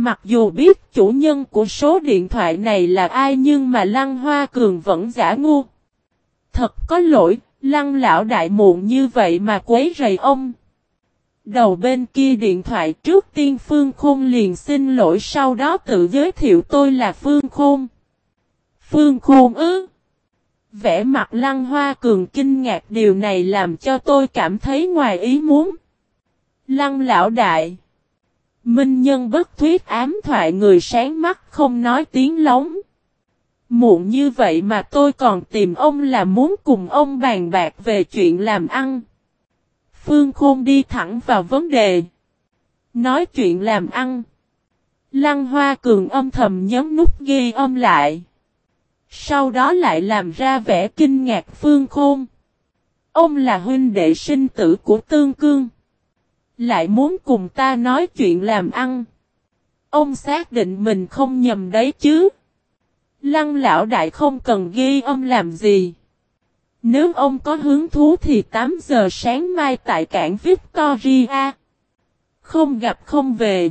Mặc dù biết chủ nhân của số điện thoại này là ai nhưng mà Lăng Hoa Cường vẫn giả ngu. Thật có lỗi, Lăng lão đại muộn như vậy mà quấy rầy ông. Đầu bên kia điện thoại trước tiên Phương Khôn liền xin lỗi sau đó tự giới thiệu tôi là Phương Khôn. Phương Khôn ư? Vẽ mặt Lăng Hoa Cường kinh ngạc điều này làm cho tôi cảm thấy ngoài ý muốn. Lăng lão đại. Minh nhân bất thuyết ám thoại người sáng mắt không nói tiếng lóng. Muộn như vậy mà tôi còn tìm ông là muốn cùng ông bàn bạc về chuyện làm ăn. Phương Khôn đi thẳng vào vấn đề. Nói chuyện làm ăn. Lăng Hoa Cường âm thầm nhấn nút ghi âm lại. Sau đó lại làm ra vẻ kinh ngạc Phương Khôn. Ông là huynh đệ sinh tử của Tương Cương. Lại muốn cùng ta nói chuyện làm ăn. Ông xác định mình không nhầm đấy chứ. Lăng lão đại không cần ghi âm làm gì. Nếu ông có hứng thú thì 8 giờ sáng mai tại cảng Victoria. Không gặp không về.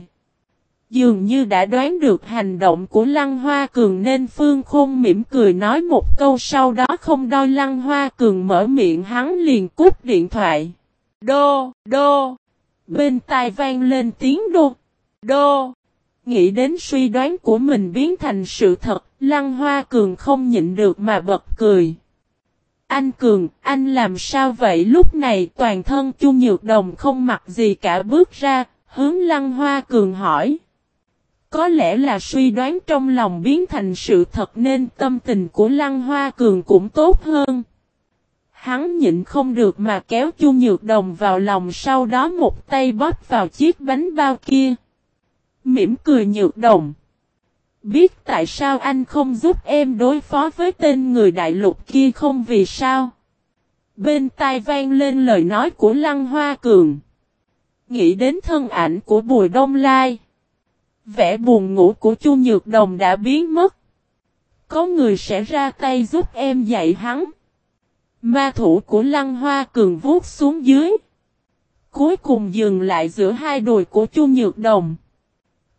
Dường như đã đoán được hành động của Lăng Hoa Cường nên Phương Khôn mỉm cười nói một câu sau đó không đôi Lăng Hoa Cường mở miệng hắn liền cúp điện thoại. Đô, đô. Bên tai vang lên tiếng đô, đô. Nghĩ đến suy đoán của mình biến thành sự thật, Lăng Hoa Cường không nhịn được mà bật cười. Anh Cường, anh làm sao vậy lúc này toàn thân Chu Nhược Đồng không mặc gì cả bước ra, hướng Lăng Hoa Cường hỏi. Có lẽ là suy đoán trong lòng biến thành sự thật nên tâm tình của Lăng Hoa Cường cũng tốt hơn. Hắn nhịn không được mà kéo Chu Nhược Đồng vào lòng sau đó một tay bóp vào chiếc bánh bao kia. Mỉm cười Nhược Đồng. Biết tại sao anh không giúp em đối phó với tên người đại lục kia không vì sao? Bên tai vang lên lời nói của Lăng Hoa Cường. Nghĩ đến thân ảnh của Bùi Đông Lai. Vẻ buồn ngủ của Chu Nhược Đồng đã biến mất. Có người sẽ ra tay giúp em dạy hắn. Ma thủ của Lăng Hoa Cường vuốt xuống dưới. Cuối cùng dừng lại giữa hai đùi của Chu Nhược Đồng.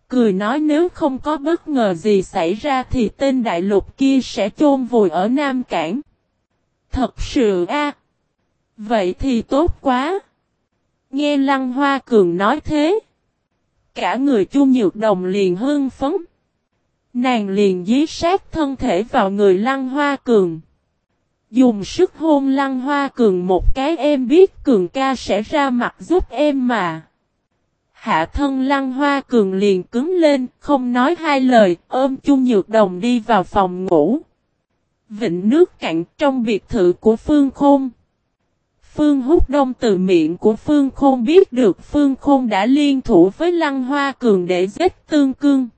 Cười nói nếu không có bất ngờ gì xảy ra thì tên đại lục kia sẽ chôn vùi ở Nam Cảng. Thật sự a Vậy thì tốt quá. Nghe Lăng Hoa Cường nói thế. Cả người Chu Nhược Đồng liền hưng phấn. Nàng liền dí sát thân thể vào người Lăng Hoa Cường. Dùng sức hôn Lăng Hoa Cường một cái em biết Cường ca sẽ ra mặt giúp em mà. Hạ thân Lăng Hoa Cường liền cứng lên, không nói hai lời, ôm Chu Nhược Đồng đi vào phòng ngủ. Vịnh nước cạn trong biệt thự của Phương Khôn. Phương hút đông từ miệng của Phương Khôn biết được Phương Khôn đã liên thủ với Lăng Hoa Cường để giết tương cương.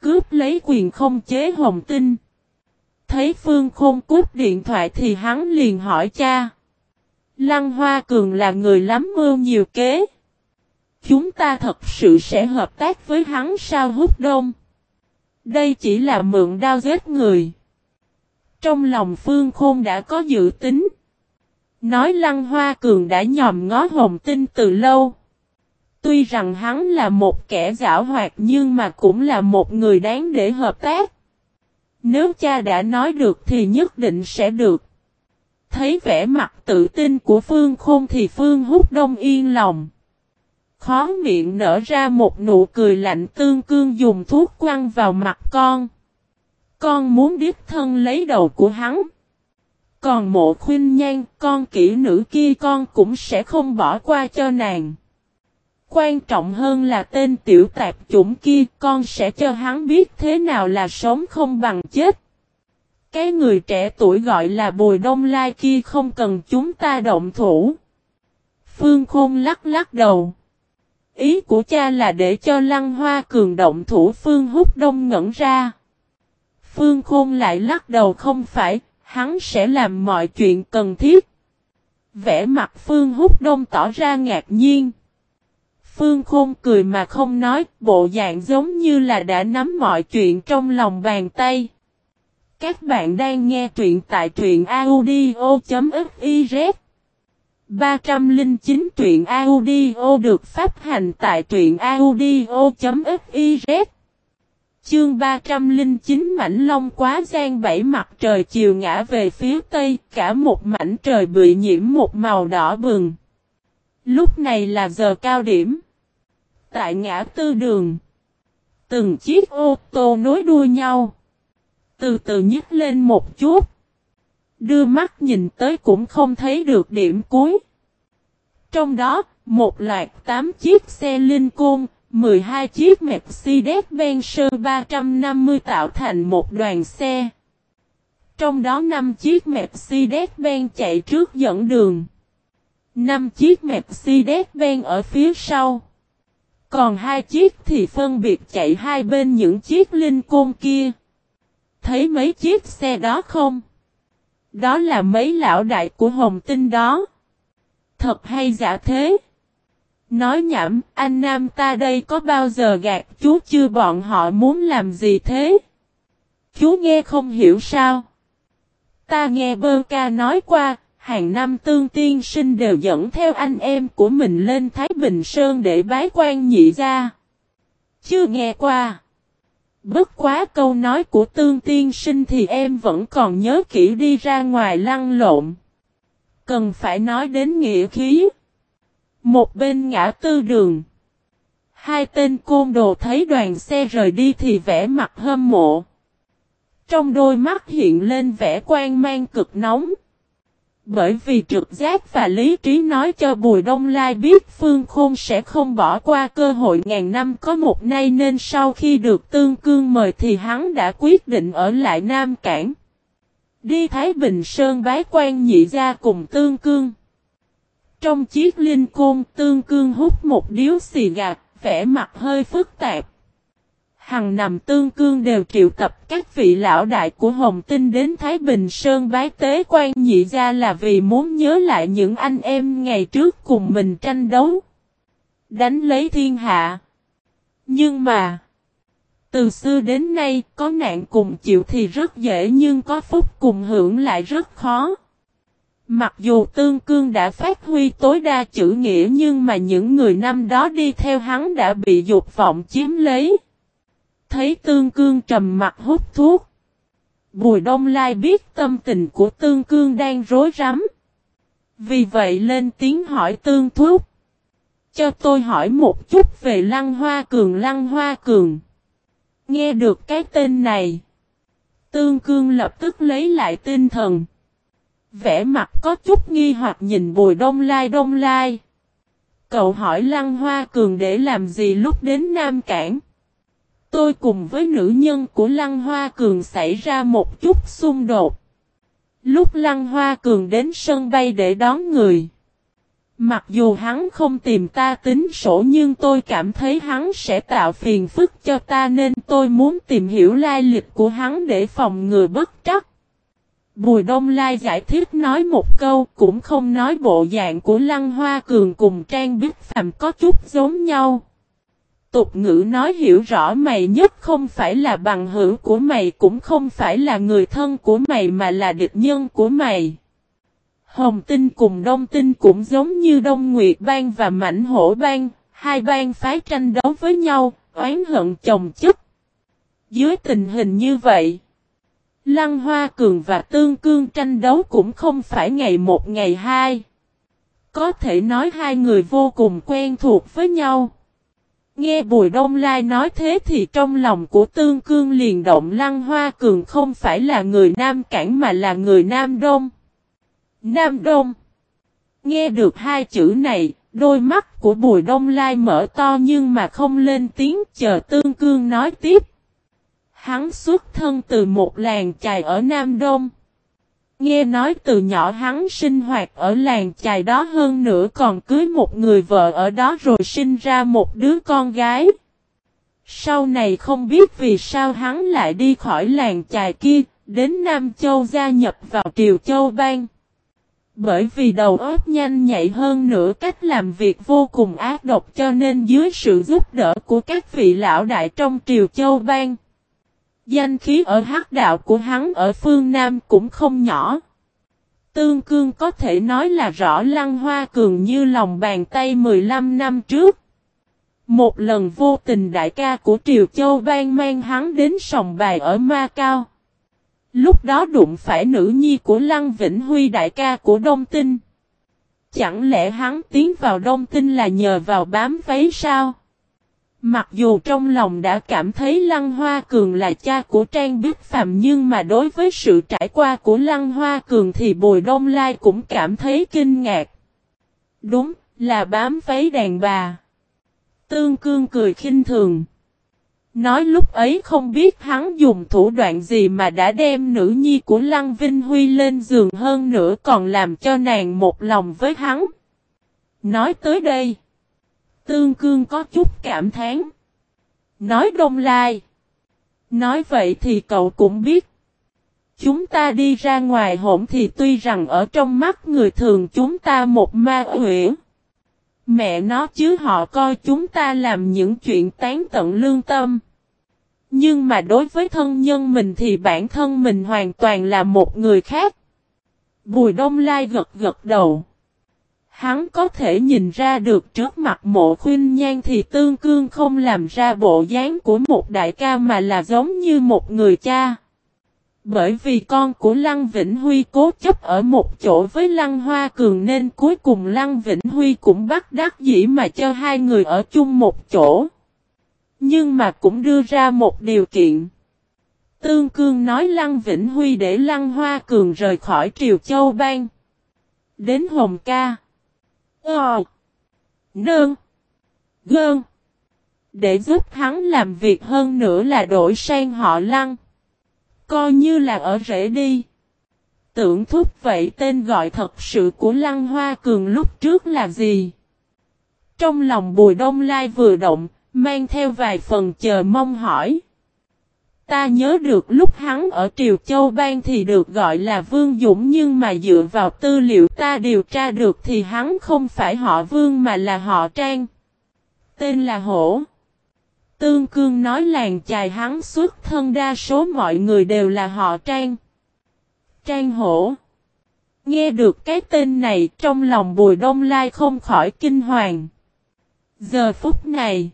Cướp lấy quyền không chế hồng tinh. Thấy Phương Khôn cúp điện thoại thì hắn liền hỏi cha. Lăng Hoa Cường là người lắm mưu nhiều kế. Chúng ta thật sự sẽ hợp tác với hắn sao hút đông. Đây chỉ là mượn đao giết người. Trong lòng Phương Khôn đã có dự tính. Nói Lăng Hoa Cường đã nhòm ngó hồng tinh từ lâu. Tuy rằng hắn là một kẻ giả hoạt nhưng mà cũng là một người đáng để hợp tác. Nếu cha đã nói được thì nhất định sẽ được. Thấy vẻ mặt tự tin của Phương Khôn thì Phương hút đông yên lòng. Khó miệng nở ra một nụ cười lạnh tương cương dùng thuốc quăng vào mặt con. Con muốn điếp thân lấy đầu của hắn. Còn mộ khuyên nhan, con kỹ nữ kia con cũng sẽ không bỏ qua cho nàng. Quan trọng hơn là tên tiểu tạp chủng kia con sẽ cho hắn biết thế nào là sống không bằng chết. Cái người trẻ tuổi gọi là Bùi Đông Lai kia không cần chúng ta động thủ. Phương Khôn lắc lắc đầu. Ý của cha là để cho Lăng Hoa cường động thủ Phương hút đông ngẩn ra. Phương Khôn lại lắc đầu không phải, hắn sẽ làm mọi chuyện cần thiết. Vẽ mặt Phương hút đông tỏ ra ngạc nhiên. Phương Khôn cười mà không nói, bộ dạng giống như là đã nắm mọi chuyện trong lòng bàn tay. Các bạn đang nghe truyện tại truyện audio.fiz 309 truyện audio được phát hành tại truyện audio.fiz Chương 309 mảnh long quá gian bảy mặt trời chiều ngã về phía tây, cả một mảnh trời bị nhiễm một màu đỏ bừng. Lúc này là giờ cao điểm. Tại ngã tư đường, từng chiếc ô tô nối đuôi nhau. Từ từ nhích lên một chút. Đưa mắt nhìn tới cũng không thấy được điểm cuối. Trong đó, một loạt 8 chiếc xe lincoln, 12 chiếc Mercedes-Benz 350 tạo thành một đoàn xe. Trong đó 5 chiếc Mercedes-Benz chạy trước dẫn đường. 5 chiếc Mercedes-Benz ở phía sau. Còn hai chiếc thì phân biệt chạy hai bên những chiếc linh côn kia. Thấy mấy chiếc xe đó không? Đó là mấy lão đại của Hồng Tinh đó. Thật hay giả thế? Nói nhảm, anh Nam ta đây có bao giờ gạt chú chưa bọn họ muốn làm gì thế? Chú nghe không hiểu sao? Ta nghe bơ ca nói qua, hàng năm tương tiên sinh đều dẫn theo anh em của mình lên Thái Bình Sơn để bái quan nhị ra. Chưa nghe qua. Bất quá câu nói của tương tiên sinh thì em vẫn còn nhớ kỹ đi ra ngoài lăn lộn. Cần phải nói đến nghĩa khí. Một bên ngã tư đường. Hai tên côn đồ thấy đoàn xe rời đi thì vẽ mặt hâm mộ. Trong đôi mắt hiện lên vẻ quan mang cực nóng. Bởi vì trực giác và lý trí nói cho Bùi Đông Lai biết Phương Khôn sẽ không bỏ qua cơ hội ngàn năm có một nay nên sau khi được Tương Cương mời thì hắn đã quyết định ở lại Nam Cảng. Đi Thái Bình Sơn bái quan nhị gia cùng Tương Cương. Trong chiếc linh côn Tương Cương hút một điếu xì gạt, vẻ mặt hơi phức tạp. Hằng nằm tương cương đều triệu tập các vị lão đại của Hồng Tinh đến Thái Bình Sơn bái tế quan nhị ra là vì muốn nhớ lại những anh em ngày trước cùng mình tranh đấu. Đánh lấy thiên hạ. Nhưng mà, từ xưa đến nay có nạn cùng chịu thì rất dễ nhưng có phúc cùng hưởng lại rất khó. Mặc dù Tương Cương đã phát huy tối đa chữ nghĩa nhưng mà những người năm đó đi theo hắn đã bị dục vọng chiếm lấy thấy Tương Cương trầm mặt hút thuốc. Bùi Đông Lai biết tâm tình của Tương Cương đang rối rắm. Vì vậy lên tiếng hỏi Tương Thuốc. Cho tôi hỏi một chút về Lăng Hoa Cường, Lăng Hoa Cường. Nghe được cái tên này. Tương Cương lập tức lấy lại tinh thần. Vẽ mặt có chút nghi hoặc nhìn Bùi Đông Lai Đông Lai. Cậu hỏi Lăng Hoa Cường để làm gì lúc đến Nam Cảng. Tôi cùng với nữ nhân của Lăng Hoa Cường xảy ra một chút xung đột. Lúc Lăng Hoa Cường đến sân bay để đón người. Mặc dù hắn không tìm ta tính sổ nhưng tôi cảm thấy hắn sẽ tạo phiền phức cho ta nên tôi muốn tìm hiểu lai lịch của hắn để phòng ngừa bất trắc. Bùi Đông Lai giải thích nói một câu cũng không nói bộ dạng của Lăng Hoa Cường cùng Trang Bích Phạm có chút giống nhau. Tục ngữ nói hiểu rõ mày nhất không phải là bằng hữu của mày cũng không phải là người thân của mày mà là địch nhân của mày. Hồng Tinh cùng Đông Tinh cũng giống như Đông Nguyệt Bang và Mảnh Hổ Bang, hai bang phái tranh đấu với nhau, oán hận chồng chất. Dưới tình hình như vậy, Lăng Hoa Cường và Tương Cương tranh đấu cũng không phải ngày một ngày hai. Có thể nói hai người vô cùng quen thuộc với nhau. Nghe Bùi Đông Lai nói thế thì trong lòng của Tương Cương liền động Lăng Hoa Cường không phải là người Nam Cảng mà là người Nam Đông. Nam Đông. Nghe được hai chữ này, đôi mắt của Bùi Đông Lai mở to nhưng mà không lên tiếng chờ Tương Cương nói tiếp. Hắn xuất thân từ một làng chài ở Nam Đông. Nghe nói từ nhỏ hắn sinh hoạt ở làng chài đó hơn nữa còn cưới một người vợ ở đó rồi sinh ra một đứa con gái. Sau này không biết vì sao hắn lại đi khỏi làng chài kia, đến Nam Châu gia nhập vào Triều Châu Bang. Bởi vì đầu óc nhanh nhạy hơn nữa cách làm việc vô cùng ác độc cho nên dưới sự giúp đỡ của các vị lão đại trong Triều Châu Bang. Danh khí ở hắc đạo của hắn ở phương Nam cũng không nhỏ. Tương cương có thể nói là rõ lăng hoa cường như lòng bàn tay 15 năm trước. Một lần vô tình đại ca của Triều Châu ban mang hắn đến sòng bài ở Ma Cao. Lúc đó đụng phải nữ nhi của Lăng Vĩnh Huy đại ca của Đông Tinh. Chẳng lẽ hắn tiến vào Đông Tinh là nhờ vào bám váy sao? Mặc dù trong lòng đã cảm thấy Lăng Hoa Cường là cha của Trang Bích Phạm nhưng mà đối với sự trải qua của Lăng Hoa Cường thì Bùi Đông Lai cũng cảm thấy kinh ngạc. Đúng, là bám váy đàn bà. Tương Cương cười khinh thường. Nói lúc ấy không biết hắn dùng thủ đoạn gì mà đã đem nữ nhi của Lăng Vinh Huy lên giường hơn nữa còn làm cho nàng một lòng với hắn. Nói tới đây. Tương cương có chút cảm thán. Nói đông lai. Nói vậy thì cậu cũng biết. Chúng ta đi ra ngoài hỗn thì tuy rằng ở trong mắt người thường chúng ta một ma huyễn. Mẹ nó chứ họ coi chúng ta làm những chuyện tán tận lương tâm. Nhưng mà đối với thân nhân mình thì bản thân mình hoàn toàn là một người khác. Bùi Đông Lai gật gật đầu. Hắn có thể nhìn ra được trước mặt mộ khuyên nhan thì tương cương không làm ra bộ dáng của một đại ca mà là giống như một người cha. Bởi vì con của Lăng Vĩnh Huy cố chấp ở một chỗ với Lăng Hoa Cường nên cuối cùng Lăng Vĩnh Huy cũng bắt đắc dĩ mà cho hai người ở chung một chỗ. Nhưng mà cũng đưa ra một điều kiện. Tương Cương nói Lăng Vĩnh Huy để Lăng Hoa Cường rời khỏi Triều Châu Bang. Đến Hồng Ca. Ờ. Nương. Gơn. Để giúp hắn làm việc hơn nữa là đổi sang họ Lăng. Coi như là ở rễ đi. Tưởng thúc vậy tên gọi thật sự của Lăng Hoa Cường lúc trước là gì? Trong lòng Bùi Đông Lai vừa động, mang theo vài phần chờ mong hỏi. Ta nhớ được lúc hắn ở Triều Châu Bang thì được gọi là Vương Dũng, nhưng mà dựa vào tư liệu ta điều tra được thì hắn không phải họ Vương mà là họ Trang. Tên là Hổ. Tương Cương nói làng chài hắn xuất thân đa số mọi người đều là họ Trang. Trang Hổ. Nghe được cái tên này, trong lòng Bùi Đông Lai không khỏi kinh hoàng. Giờ phút này.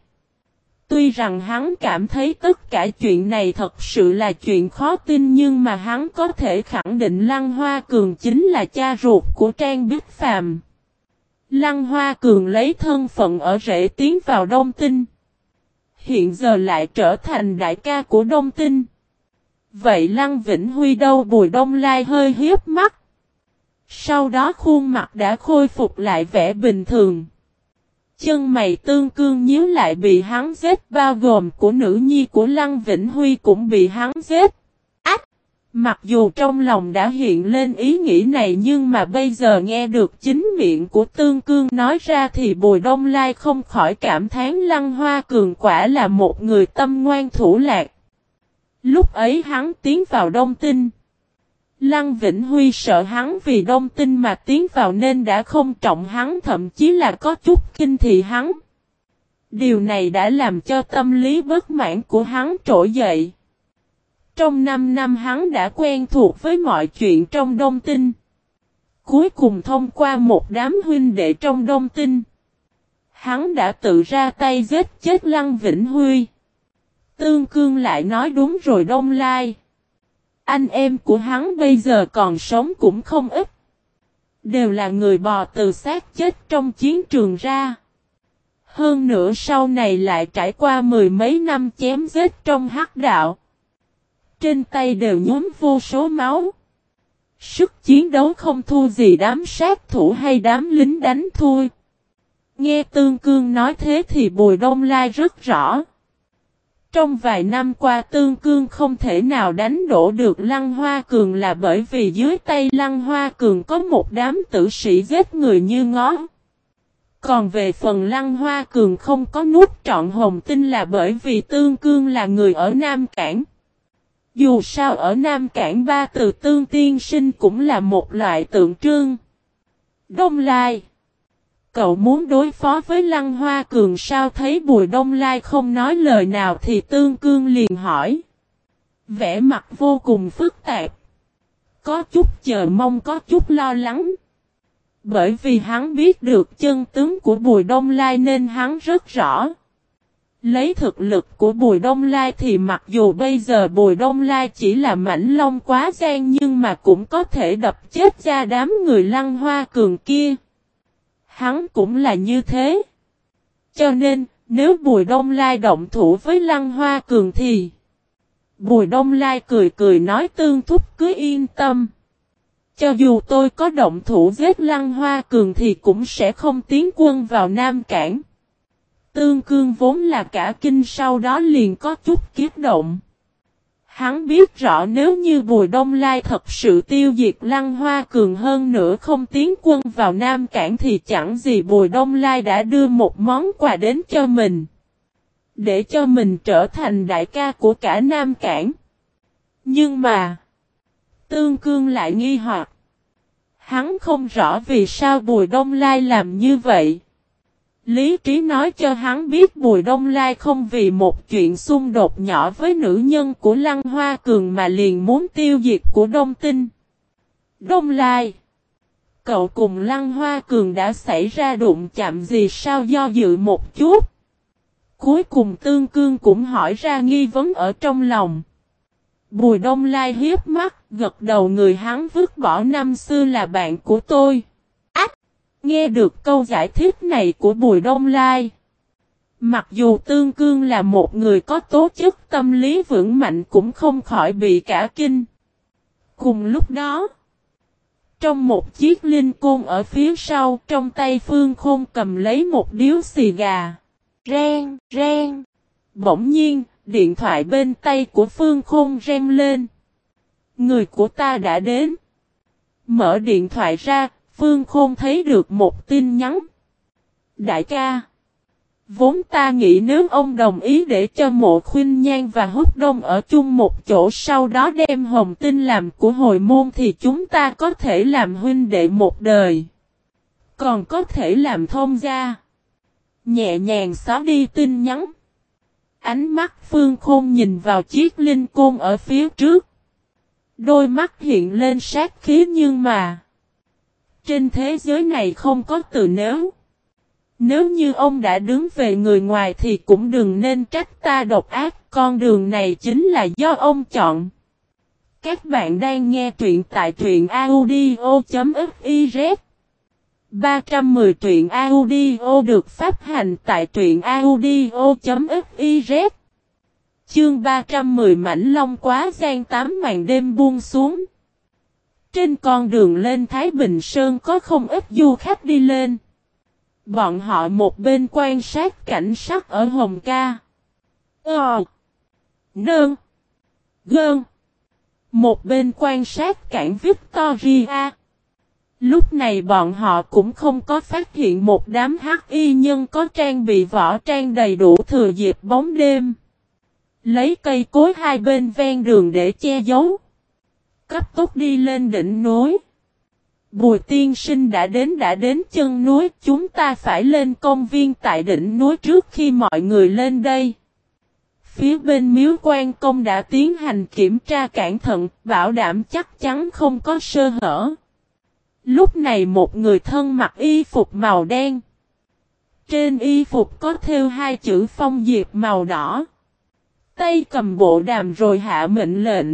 Tuy rằng hắn cảm thấy tất cả chuyện này thật sự là chuyện khó tin nhưng mà hắn có thể khẳng định Lăng Hoa Cường chính là cha ruột của Trang Bích Phàm. Lăng Hoa Cường lấy thân phận ở rễ tiến vào Đông Tinh. Hiện giờ lại trở thành đại ca của Đông Tinh. Vậy Lăng Vĩnh Huy đâu Bùi Đông Lai hơi hiếp mắt. Sau đó khuôn mặt đã khôi phục lại vẻ bình thường. Chân mày tương cương nhíu lại bị hắn giết, bao gồm của nữ nhi của Lăng Vĩnh Huy cũng bị hắn giết. Ách! Mặc dù trong lòng đã hiện lên ý nghĩ này nhưng mà bây giờ nghe được chính miệng của Tương Cương nói ra thì Bùi Đông Lai không khỏi cảm thán Lăng Hoa Cường quả là một người tâm ngoan thủ lạc. Lúc ấy hắn tiến vào Đông Tinh. Lăng Vĩnh Huy sợ hắn vì đông tin mà tiến vào nên đã không trọng hắn, thậm chí là có chút kinh thị hắn. Điều này đã làm cho tâm lý bất mãn của hắn trỗi dậy. Trong 5 năm hắn đã quen thuộc với mọi chuyện trong đông tinh. Cuối cùng thông qua một đám huynh đệ trong đông tinh. Hắn đã tự ra tay giết chết Lăng Vĩnh Huy. Tương Cương lại nói đúng rồi, Đông Lai. Anh em của hắn bây giờ còn sống cũng không ít. Đều là người bò từ xác chết trong chiến trường ra. Hơn nữa sau này lại trải qua mười mấy năm chém giết trong hắc đạo. Trên tay đều nhóm vô số máu. Sức chiến đấu không thua gì đám sát thủ hay đám lính đánh thua. Nghe Tương Cương nói thế thì Bùi Đông Lai rất rõ. Trong vài năm qua Tương Cương không thể nào đánh đổ được Lăng Hoa Cường là bởi vì dưới tay Lăng Hoa Cường có một đám tử sĩ giết người như ngó. Còn về phần Lăng Hoa Cường không có nút trọn hồng tinh là bởi vì Tương Cương là người ở Nam Cảng. Dù sao ở Nam Cảng ba từ Tương Tiên Sinh cũng là một loại tượng trưng. Đông Lai Cậu muốn đối phó với Lăng Hoa Cường sao thấy Bùi Đông Lai không nói lời nào thì Tương Cương liền hỏi. Vẽ mặt vô cùng phức tạp. Có chút chờ mong, có chút lo lắng. Bởi vì hắn biết được chân tướng của Bùi Đông Lai nên hắn rất rõ. Lấy thực lực của Bùi Đông Lai thì mặc dù bây giờ Bùi Đông Lai chỉ là mảnh long quá gian nhưng mà cũng có thể đập chết ra đám người lăng hoa cường kia. Hắn cũng là như thế. Cho nên, nếu Bùi Đông Lai động thủ với Lăng Hoa Cường thì... Bùi Đông Lai cười cười nói tương thúc cứ yên tâm. Cho dù tôi có động thủ giết Lăng Hoa Cường thì cũng sẽ không tiến quân vào Nam Cảng. Tương Cương vốn là cả kinh sau đó liền có chút kiếp động. Hắn biết rõ nếu như Bùi Đông Lai thật sự tiêu diệt Lăng Hoa Cường hơn nữa không tiến quân vào Nam Cảng thì chẳng gì Bùi Đông Lai đã đưa một món quà đến cho mình. Để cho mình trở thành đại ca của cả Nam Cảng. Nhưng mà, Tương Cương lại nghi hoặc. Hắn không rõ vì sao Bùi Đông Lai làm như vậy. Lý trí nói cho hắn biết Bùi Đông Lai không vì một chuyện xung đột nhỏ với nữ nhân của Lăng Hoa Cường mà liền muốn tiêu diệt của Đông Tinh. Đông Lai Cậu cùng Lăng Hoa Cường đã xảy ra đụng chạm gì sao do dự một chút. Cuối cùng Tương Cương cũng hỏi ra nghi vấn ở trong lòng. Bùi Đông Lai hiếp mắt, gật đầu người hắn vứt bỏ năm xưa là bạn của tôi. Nghe được câu giải thích này của Bùi Đông Lai. Mặc dù Tương Cương là một người có tố chất tâm lý vững mạnh cũng không khỏi bị cả kinh. Cùng lúc đó, trong một chiếc linh côn ở phía sau, trong tay Phương Khôn cầm lấy một điếu xì gà. Ren, ren. Bỗng nhiên, điện thoại bên tay của Phương Khôn reng lên. Người của ta đã đến. Mở điện thoại ra, Phương Khôn thấy được một tin nhắn. Đại ca. Vốn ta nghĩ nếu ông đồng ý để cho mộ khuyên nhan và hút đông ở chung một chỗ, sau đó đem hồng tinh làm của hồi môn thì chúng ta có thể làm huynh đệ một đời. Còn có thể làm thông gia. Nhẹ nhàng xóa đi tin nhắn. Ánh mắt phương khôn nhìn vào chiếc linh côn ở phía trước. Đôi mắt hiện lên sát khí nhưng mà. Trên thế giới này không có từ nếu. Nếu như ông đã đứng về người ngoài thì cũng đừng nên trách ta độc ác, con đường này chính là do ông chọn. Các bạn đang nghe truyện tại truyện audio.fiz 310 truyện audio được phát hành tại truyện audio.fiz Chương 310 mảnh long quá gian tám màn đêm buông xuống. Trên con đường lên Thái Bình Sơn có không ít du khách đi lên. Bọn họ một bên quan sát cảnh sắc ở Hồng Ca. Ờ. Nơn. Gơn. Một bên quan sát cảng Victoria. Lúc này bọn họ cũng không có phát hiện một đám hắc y nhân có trang bị võ trang đầy đủ thừa dịp bóng đêm. Lấy cây cối hai bên ven đường để che giấu. Cấp tốc đi lên đỉnh núi. Bùi tiên sinh đã đến đã đến chân núi, chúng ta phải lên công viên tại đỉnh núi trước khi mọi người lên đây. Phía bên miếu quan công đã tiến hành kiểm tra cẩn thận, bảo đảm chắc chắn không có sơ hở. Lúc này một người thân mặc y phục màu đen. Trên y phục có thêu hai chữ phong diệp màu đỏ. Tay cầm bộ đàm rồi hạ mệnh lệnh.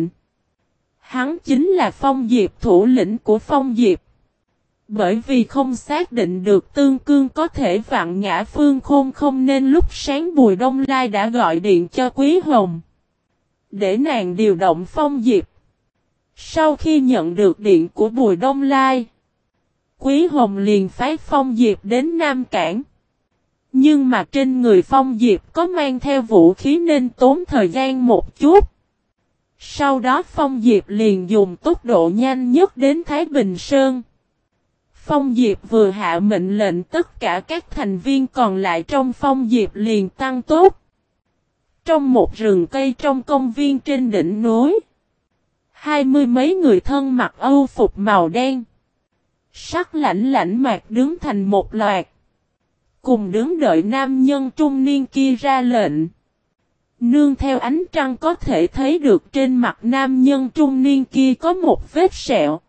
Hắn chính là phong diệp, thủ lĩnh của phong diệp. Bởi vì không xác định được tương cương có thể vạn ngã phương khôn không nên lúc sáng Bùi Đông Lai đã gọi điện cho Quý Hồng. Để nàng điều động phong diệp. Sau khi nhận được điện của Bùi Đông Lai. Quý Hồng liền phái phong diệp đến Nam Cảng. Nhưng mà trên người phong diệp có mang theo vũ khí nên tốn thời gian một chút. Sau đó phong diệp liền dùng tốc độ nhanh nhất đến Thái Bình Sơn. Phong Diệp vừa hạ mệnh lệnh tất cả các thành viên còn lại trong Phong Diệp liền tăng tốt. Trong một rừng cây trong công viên trên đỉnh núi. Hai mươi mấy người thân mặc âu phục màu đen. Sắc lãnh lãnh mạc đứng thành một loạt. Cùng đứng đợi nam nhân trung niên kia ra lệnh. Nương theo ánh trăng có thể thấy được trên mặt nam nhân trung niên kia có một vết sẹo.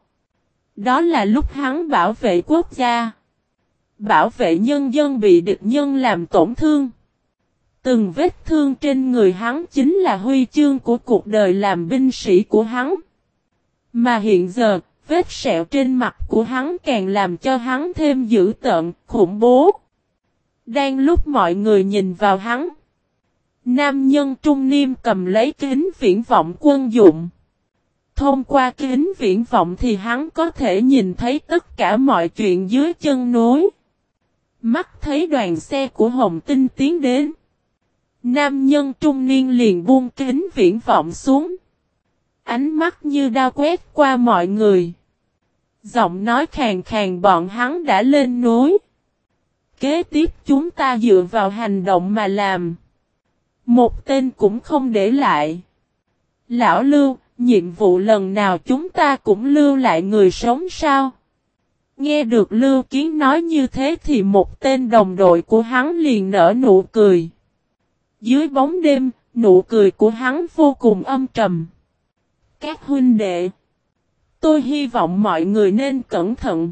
Đó là lúc hắn bảo vệ quốc gia. Bảo vệ nhân dân bị địch nhân làm tổn thương. Từng vết thương trên người hắn chính là huy chương của cuộc đời làm binh sĩ của hắn. Mà hiện giờ, vết sẹo trên mặt của hắn càng làm cho hắn thêm dữ tợn, khủng bố. Đang lúc mọi người nhìn vào hắn. Nam nhân trung niêm cầm lấy kính viễn vọng quân dụng. Thông qua kính viễn vọng thì hắn có thể nhìn thấy tất cả mọi chuyện dưới chân núi. Mắt thấy đoàn xe của Hồng Tinh tiến đến. Nam nhân trung niên liền buông kính viễn vọng xuống. Ánh mắt như đao quét qua mọi người. Giọng nói khàn khàn bọn hắn đã lên núi. Kế tiếp chúng ta dựa vào hành động mà làm. Một tên cũng không để lại. Lão Lưu, nhiệm vụ lần nào chúng ta cũng lưu lại người sống sao? Nghe được Lưu Kiến nói như thế thì một tên đồng đội của hắn liền nở nụ cười. Dưới bóng đêm, nụ cười của hắn vô cùng âm trầm. Các huynh đệ, tôi hy vọng mọi người nên cẩn thận.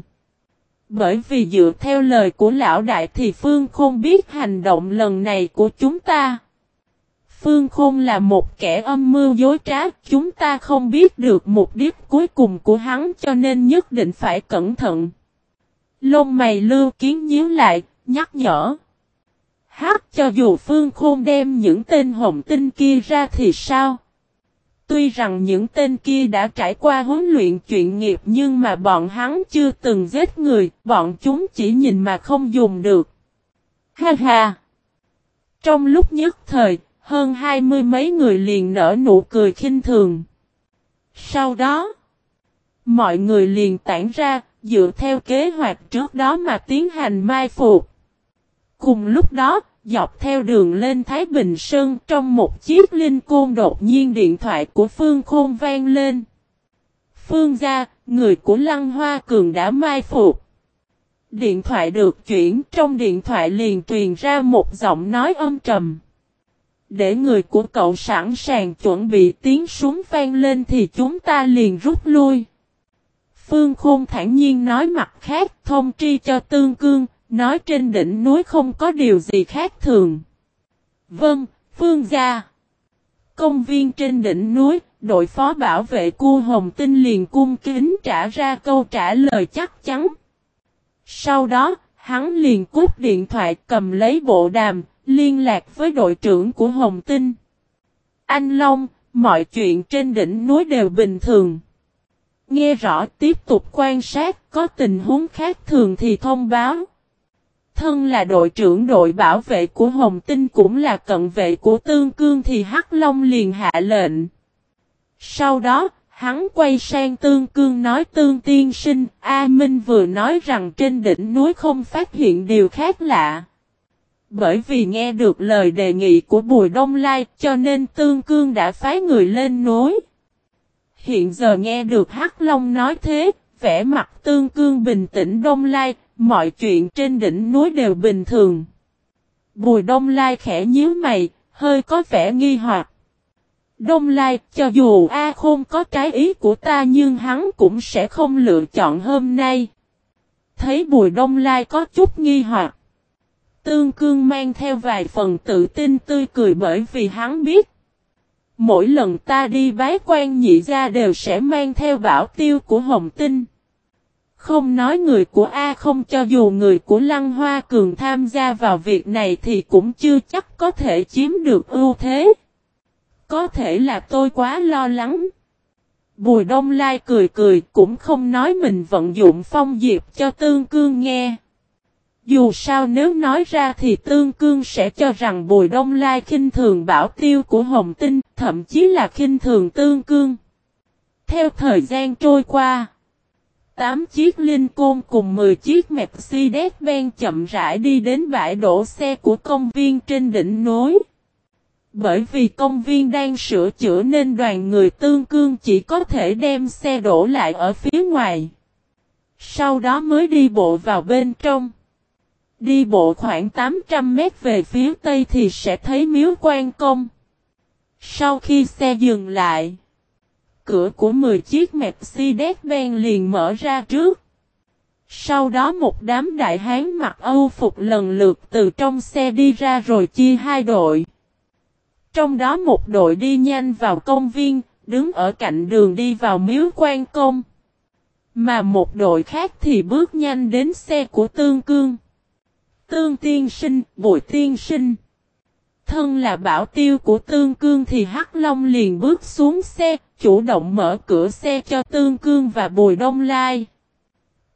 Bởi vì dựa theo lời của lão đại thì Phương không biết hành động lần này của chúng ta. Phương Khôn là một kẻ âm mưu dối trá, chúng ta không biết được mục đích cuối cùng của hắn cho nên nhất định phải cẩn thận. Lông mày lưu kiến nhíu lại, nhắc nhở. Hát cho dù Phương Khôn đem những tên hồng tinh kia ra thì sao? Tuy rằng những tên kia đã trải qua huấn luyện chuyện nghiệp nhưng mà bọn hắn chưa từng giết người, bọn chúng chỉ nhìn mà không dùng được. Ha ha! Trong lúc nhất thời, hơn hai mươi mấy người liền nở nụ cười khinh thường. Sau đó, mọi người liền tản ra, dựa theo kế hoạch trước đó mà tiến hành mai phục. Cùng lúc đó, dọc theo đường lên Thái Bình Sơn trong một chiếc linh côn đột nhiên điện thoại của Phương Khôn vang lên. Phương gia, người của Lăng Hoa Cường đã mai phục. Điện thoại được chuyển trong điện thoại liền truyền ra một giọng nói âm trầm. Để người của cậu sẵn sàng chuẩn bị tiếng súng vang lên thì chúng ta liền rút lui. Phương Khôn thản nhiên nói mặt khác thông tri cho Tương Cương, nói trên đỉnh núi không có điều gì khác thường. Vâng, Phương gia. Công viên trên đỉnh núi, đội phó bảo vệ cu Hồng Tinh liền cung kính trả ra câu trả lời chắc chắn. Sau đó, hắn liền cút điện thoại cầm lấy bộ đàm, liên lạc với đội trưởng của Hồng Tinh. Anh Long, mọi chuyện trên đỉnh núi đều bình thường. Nghe rõ tiếp tục quan sát, có tình huống khác thường thì thông báo. Thân là đội trưởng đội bảo vệ của Hồng Tinh cũng là cận vệ của Tương Cương thì Hắc Long liền hạ lệnh. Sau đó, hắn quay sang Tương Cương nói Tương Tiên Sinh, A Minh vừa nói rằng trên đỉnh núi không phát hiện điều khác lạ. Bởi vì nghe được lời đề nghị của Bùi Đông Lai cho nên Tương Cương đã phái người lên núi. Hiện giờ nghe được Hắc Long nói thế, vẻ mặt Tương Cương bình tĩnh Đông Lai, mọi chuyện trên đỉnh núi đều bình thường. Bùi Đông Lai khẽ nhíu mày, hơi có vẻ nghi hoặc. Đông Lai, cho dù A Khôn có trái ý của ta nhưng hắn cũng sẽ không lựa chọn hôm nay. Thấy Bùi Đông Lai có chút nghi hoặc. Tương cương mang theo vài phần tự tin tươi cười bởi vì hắn biết. Mỗi lần ta đi bái quan nhị gia đều sẽ mang theo bảo tiêu của Hồng Tinh. Không nói người của A không cho dù người của Lăng Hoa Cường tham gia vào việc này thì cũng chưa chắc có thể chiếm được ưu thế. Có thể là tôi quá lo lắng. Bùi Đông Lai cười cười cũng không nói mình vận dụng phong diệp cho Tương Cương nghe. Dù sao nếu nói ra thì Tương Cương sẽ cho rằng Bùi Đông Lai khinh thường bảo tiêu của Hồng Tinh, thậm chí là khinh thường Tương Cương. Theo thời gian trôi qua, 8 chiếc Linh Côn cùng 10 chiếc Mercedes-Benz chậm rãi đi đến bãi đổ xe của công viên trên đỉnh núi. Bởi vì công viên đang sửa chữa nên đoàn người tương cương chỉ có thể đem xe đổ lại ở phía ngoài. Sau đó mới đi bộ vào bên trong. Đi bộ khoảng 800 mét về phía tây thì sẽ thấy miếu quan công. Sau khi xe dừng lại, cửa của 10 chiếc Mercedes-Benz liền mở ra trước. Sau đó một đám đại hán mặc âu phục lần lượt từ trong xe đi ra rồi chia hai đội. Trong đó một đội đi nhanh vào công viên, đứng ở cạnh đường đi vào miếu quan công. Mà một đội khác thì bước nhanh đến xe của Tương Cương. Tương tiên sinh, Bùi tiên sinh. Thân là bảo tiêu của Tương Cương thì Hắc Long liền bước xuống xe, chủ động mở cửa xe cho Tương Cương và Bùi Đông Lai.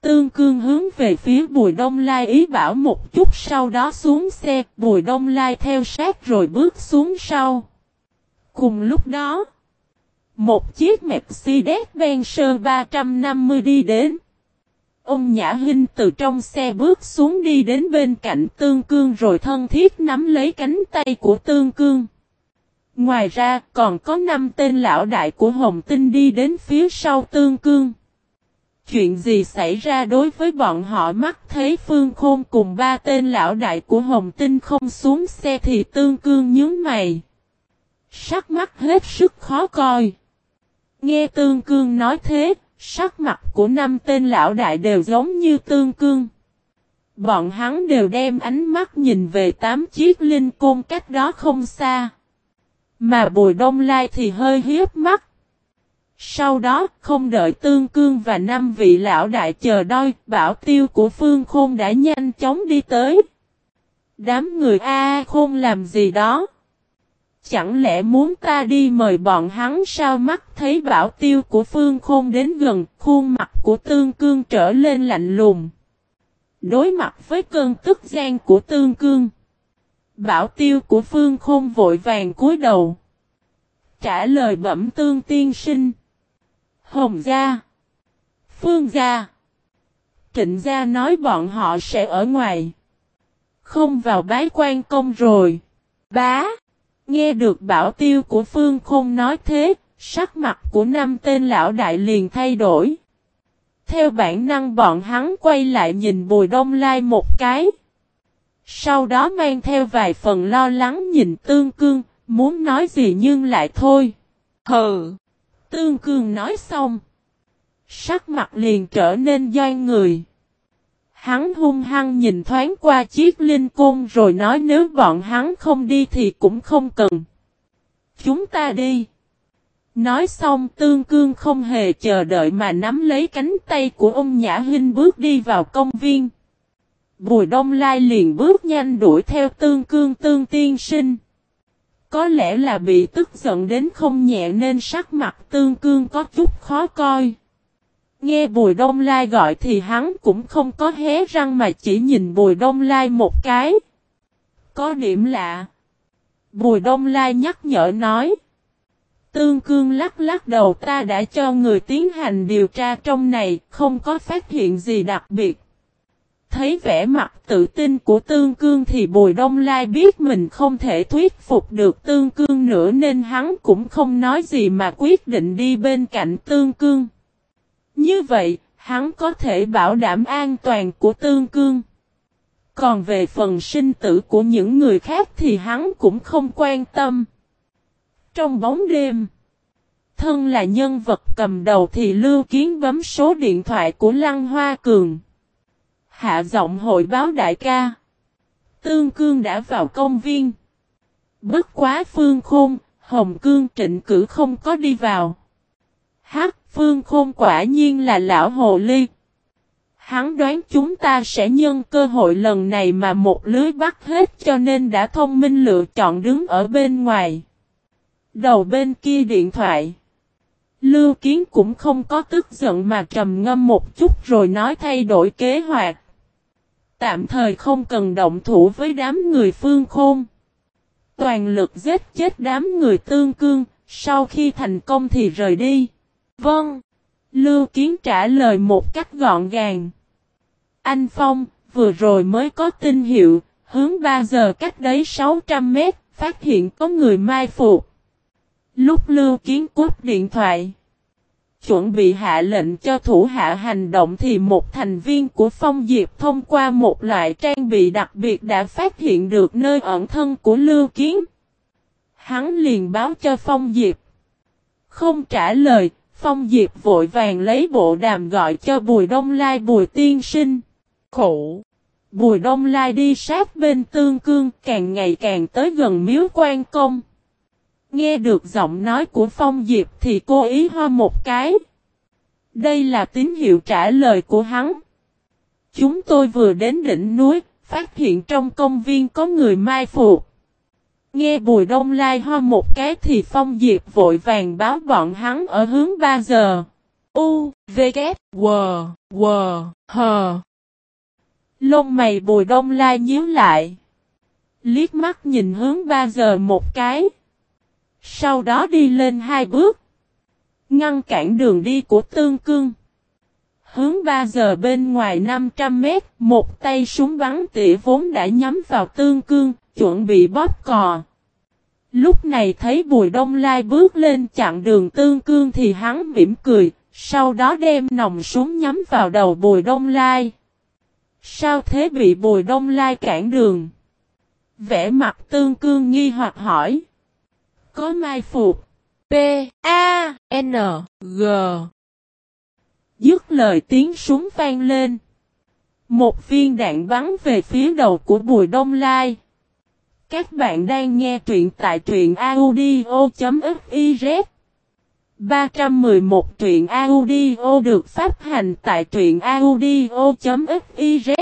Tương Cương hướng về phía Bùi Đông Lai ý bảo một chút sau đó xuống xe, Bùi Đông Lai theo sát rồi bước xuống sau. Cùng lúc đó, một chiếc Mercedes-Benz 350 đi đến. Ông Nhã Hinh từ trong xe bước xuống đi đến bên cạnh Tương Cương rồi thân thiết nắm lấy cánh tay của Tương Cương. Ngoài ra còn có năm tên lão đại của Hồng Tinh đi đến phía sau Tương Cương chuyện gì xảy ra đối với bọn họ mắt thấy Phương Khôn cùng ba tên lão đại của Hồng Tinh không xuống xe thì tương cương nhướng mày. Sắc mắt hết sức khó coi. Nghe tương cương nói thế, sắc mặt của năm tên lão đại đều giống như tương cương. Bọn hắn đều đem ánh mắt nhìn về tám chiếc linh côn cách đó không xa. Mà bùi đông lai thì hơi hiếp mắt. Sau đó, không đợi tương cương và năm vị lão đại chờ đôi, bảo tiêu của phương khôn đã nhanh chóng đi tới. Đám người A khôn làm gì đó? Chẳng lẽ muốn ta đi mời bọn hắn sao mắt thấy bảo tiêu của phương khôn đến gần, khuôn mặt của tương cương trở lên lạnh lùng. Đối mặt với cơn tức gian của tương cương. Bảo tiêu của phương khôn vội vàng cúi đầu. Trả lời bẩm tương tiên sinh. Hồng gia. Phương gia. Trịnh gia nói bọn họ sẽ ở ngoài. Không vào bái quan công rồi. Bá. Nghe được bảo tiêu của Phương Khôn nói thế, sắc mặt của năm tên lão đại liền thay đổi. Theo bản năng bọn hắn quay lại nhìn Bùi Đông Lai một cái. Sau đó mang theo vài phần lo lắng nhìn Tương Cương, muốn nói gì nhưng lại thôi. Hừ! Tương Cương nói xong. Sắc mặt liền trở nên doan người. Hắn hung hăng nhìn thoáng qua chiếc linh côn rồi nói nếu bọn hắn không đi thì cũng không cần. Chúng ta đi. Nói xong tương cương không hề chờ đợi mà nắm lấy cánh tay của ông Nhã Hinh bước đi vào công viên. Bùi Đông Lai liền bước nhanh đuổi theo tương cương tương tiên sinh. Có lẽ là bị tức giận đến không nhẹ nên sắc mặt tương cương có chút khó coi. Nghe Bùi Đông Lai gọi thì hắn cũng không có hé răng mà chỉ nhìn Bùi Đông Lai một cái. Có điểm lạ. Bùi Đông Lai nhắc nhở nói. Tương cương lắc lắc đầu ta đã cho người tiến hành điều tra trong này, không có phát hiện gì đặc biệt. Thấy vẻ mặt tự tin của Tương Cương thì Bùi Đông Lai biết mình không thể thuyết phục được Tương Cương nữa nên hắn cũng không nói gì mà quyết định đi bên cạnh Tương Cương. Như vậy, hắn có thể bảo đảm an toàn của Tương Cương. Còn về phần sinh tử của những người khác thì hắn cũng không quan tâm. Trong bóng đêm, thân là nhân vật cầm đầu thì Lưu Kiến bấm số điện thoại của Lăng Hoa Cường. Hạ giọng hội báo đại ca. Tương Cương đã vào công viên. Bất quá Phương Khôn, Hồng Cương Trịnh Cử không có đi vào. Hắc Phương Khôn quả nhiên là lão hồ ly. Hắn đoán chúng ta sẽ nhân cơ hội lần này mà một lưới bắt hết cho nên đã thông minh lựa chọn đứng ở bên ngoài. Đầu bên kia điện thoại. Lưu Kiến cũng không có tức giận mà trầm ngâm một chút rồi nói thay đổi kế hoạch. Tạm thời không cần động thủ với đám người phương khôn. Toàn lực giết chết đám người tương cương, sau khi thành công thì rời đi. Vâng. Lưu Kiến trả lời một cách gọn gàng. Anh Phong, vừa rồi mới có tin hiệu, hướng 3 giờ cách đấy 600 mét, phát hiện có người mai phục. Lúc Lưu Kiến cúp điện thoại, chuẩn bị hạ lệnh cho thủ hạ hành động thì một thành viên của Phong Diệp thông qua một loại trang bị đặc biệt đã phát hiện được nơi ẩn thân của Lưu Kiến. Hắn liền báo cho Phong Diệp. Không trả lời, Phong Diệp vội vàng lấy bộ đàm gọi cho Bùi Đông Lai Bùi Tiên Sinh. Khổ! Bùi Đông Lai đi sát bên tương cương càng ngày càng tới gần miếu quan công. Nghe được giọng nói của Phong Diệp thì cô ý ho một cái. Đây là tín hiệu trả lời của hắn. Chúng tôi vừa đến đỉnh núi, phát hiện trong công viên có người mai phục. Nghe Bùi Đông Lai ho một cái thì Phong Diệp vội vàng báo bọn hắn ở hướng 3 giờ. U, V, K, W, W, H. Lông mày Bùi Đông Lai nhíu lại. Liếc mắt nhìn hướng 3 giờ một cái. Sau đó đi lên hai bước. Ngăn cản đường đi của tương cương. Hướng 3 giờ bên ngoài 500 mét, một tay súng bắn tỉa vốn đã nhắm vào tương cương, chuẩn bị bóp cò. Lúc này thấy Bùi Đông Lai bước lên chặn đường tương cương thì hắn mỉm cười, Sau đó đem nòng súng nhắm vào đầu Bùi Đông Lai. Sao thế bị Bùi Đông Lai cản đường? Vẽ mặt tương cương nghi hoặc hỏi. Có mai phục. P, A, N, G. Dứt lời tiếng súng vang lên. Một viên đạn bắn về phía đầu của Bùi Đông Lai. Các bạn đang nghe truyện tại truyện audio.fiz 311 truyện audio được phát hành tại truyện audio.fiz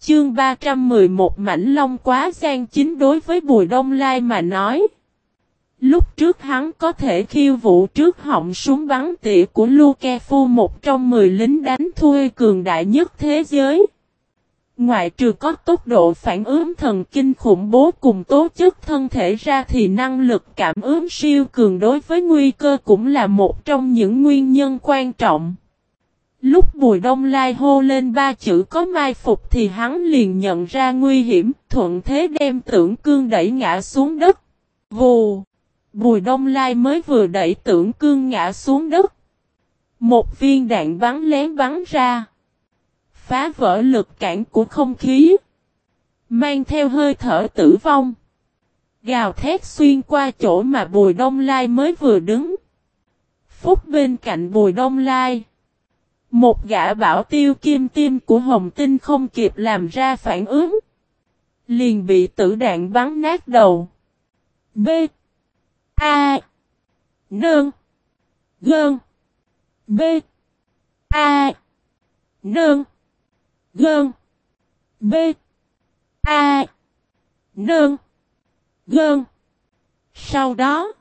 Chương 311 Mảnh Long quá gian chính đối với Bùi Đông Lai mà nói. Lúc trước hắn có thể khiêu vũ trước họng súng bắn tỉa của Luke Phu một trong 10 lính đánh thuê cường đại nhất thế giới. Ngoại trừ có tốc độ phản ứng thần kinh khủng bố cùng tố chất thân thể ra thì năng lực cảm ứng siêu cường đối với nguy cơ cũng là một trong những nguyên nhân quan trọng. Lúc Bùi Đông Lai hô lên ba chữ có mai phục thì hắn liền nhận ra nguy hiểm, thuận thế đem tưởng cương đẩy ngã xuống đất. Vù! Bùi Đông Lai mới vừa đẩy tưởng cương ngã xuống đất. Một viên đạn bắn lén bắn ra. Phá vỡ lực cản của không khí. Mang theo hơi thở tử vong. Gào thét xuyên qua chỗ mà Bùi Đông Lai mới vừa đứng. Phúc bên cạnh Bùi Đông Lai. Một gã bảo tiêu kim tim của Hồng Tinh không kịp làm ra phản ứng. Liền bị tử đạn bắn nát đầu. B. A. Nương. Gơn. B. A. Nương. Gơn. B. A. Nương. Gơn. Sau đó.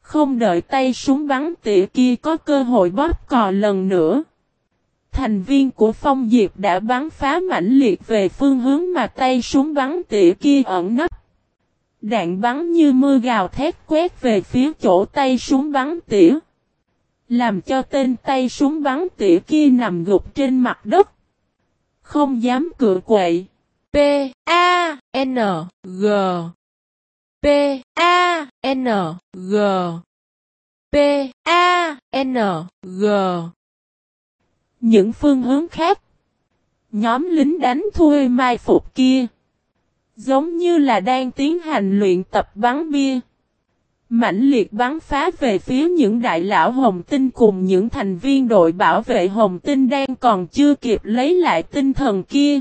Không đợi tay súng bắn tỉa kia có cơ hội bóp cò lần nữa. Thành viên của phong diệp đã bắn phá mãnh liệt về phương hướng mà tay súng bắn tỉa kia ẩn nấp. Đạn bắn như mưa gào thét quét về phía chỗ tay súng bắn tỉa. Làm cho tên tay súng bắn tỉa kia nằm gục trên mặt đất. Không dám cựa quậy. P A N G P A N G P A N G Những phương hướng khác Nhóm lính đánh thuê mai phục kia Giống như là đang tiến hành luyện tập bắn bia. Mãnh liệt bắn phá về phía những đại lão Hồng Tinh cùng những thành viên đội bảo vệ Hồng Tinh đang còn chưa kịp lấy lại tinh thần kia.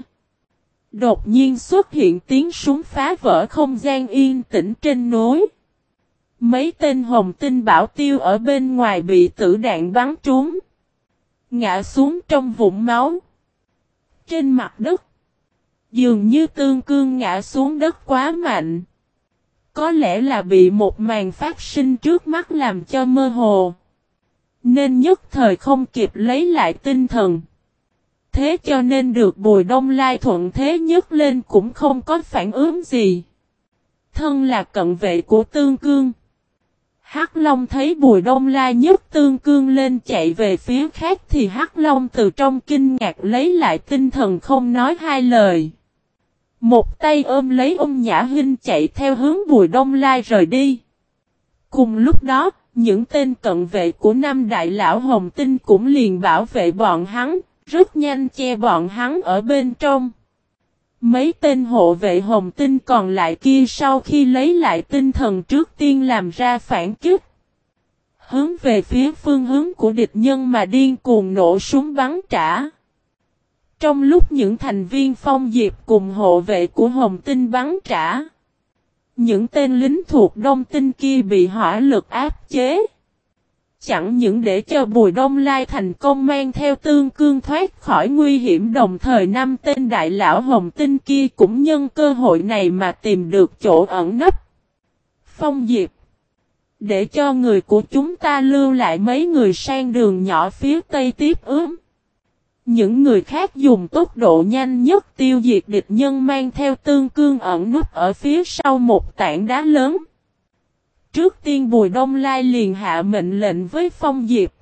Đột nhiên xuất hiện tiếng súng phá vỡ không gian yên tĩnh trên núi. Mấy tên Hồng Tinh bảo tiêu ở bên ngoài bị tử đạn bắn trúng. Ngã xuống trong vũng máu. Trên mặt đất. Dường như tương cương ngã xuống đất quá mạnh. Có lẽ là bị một màn phát sinh trước mắt làm cho mơ hồ. Nên nhất thời không kịp lấy lại tinh thần. Thế cho nên được Bùi Đông Lai thuận thế nhất lên cũng không có phản ứng gì. Thân là cận vệ của Tương Cương. Hắc Long thấy Bùi Đông Lai nhất Tương Cương lên chạy về phía khác thì Hắc Long từ trong kinh ngạc lấy lại tinh thần không nói hai lời. Một tay ôm lấy ông Nhã Hinh chạy theo hướng Bùi Đông Lai rời đi. Cùng lúc đó, những tên cận vệ của năm đại lão Hồng Tinh cũng liền bảo vệ bọn hắn, rất nhanh che bọn hắn ở bên trong. Mấy tên hộ vệ Hồng Tinh còn lại kia sau khi lấy lại tinh thần trước tiên làm ra phản kích. Hướng về phía phương hướng của địch nhân mà điên cuồng nổ súng bắn trả. Trong lúc những thành viên phong diệp cùng hộ vệ của Hồng Tinh bắn trả. Những tên lính thuộc Đông Tinh kia bị hỏa lực áp chế. Chẳng những để cho Bùi Đông Lai thành công mang theo tương cương thoát khỏi nguy hiểm, đồng thời năm tên đại lão Hồng Tinh kia cũng nhân cơ hội này mà tìm được chỗ ẩn nấp. Phong Diệp, Để cho người của chúng ta lưu lại mấy người sang đường nhỏ phía tây tiếp ướm. Những người khác dùng tốc độ nhanh nhất tiêu diệt địch nhân mang theo tương cương ẩn nút ở phía sau một tảng đá lớn. Trước tiên Bùi Đông Lai liền hạ mệnh lệnh với Phong Diệp.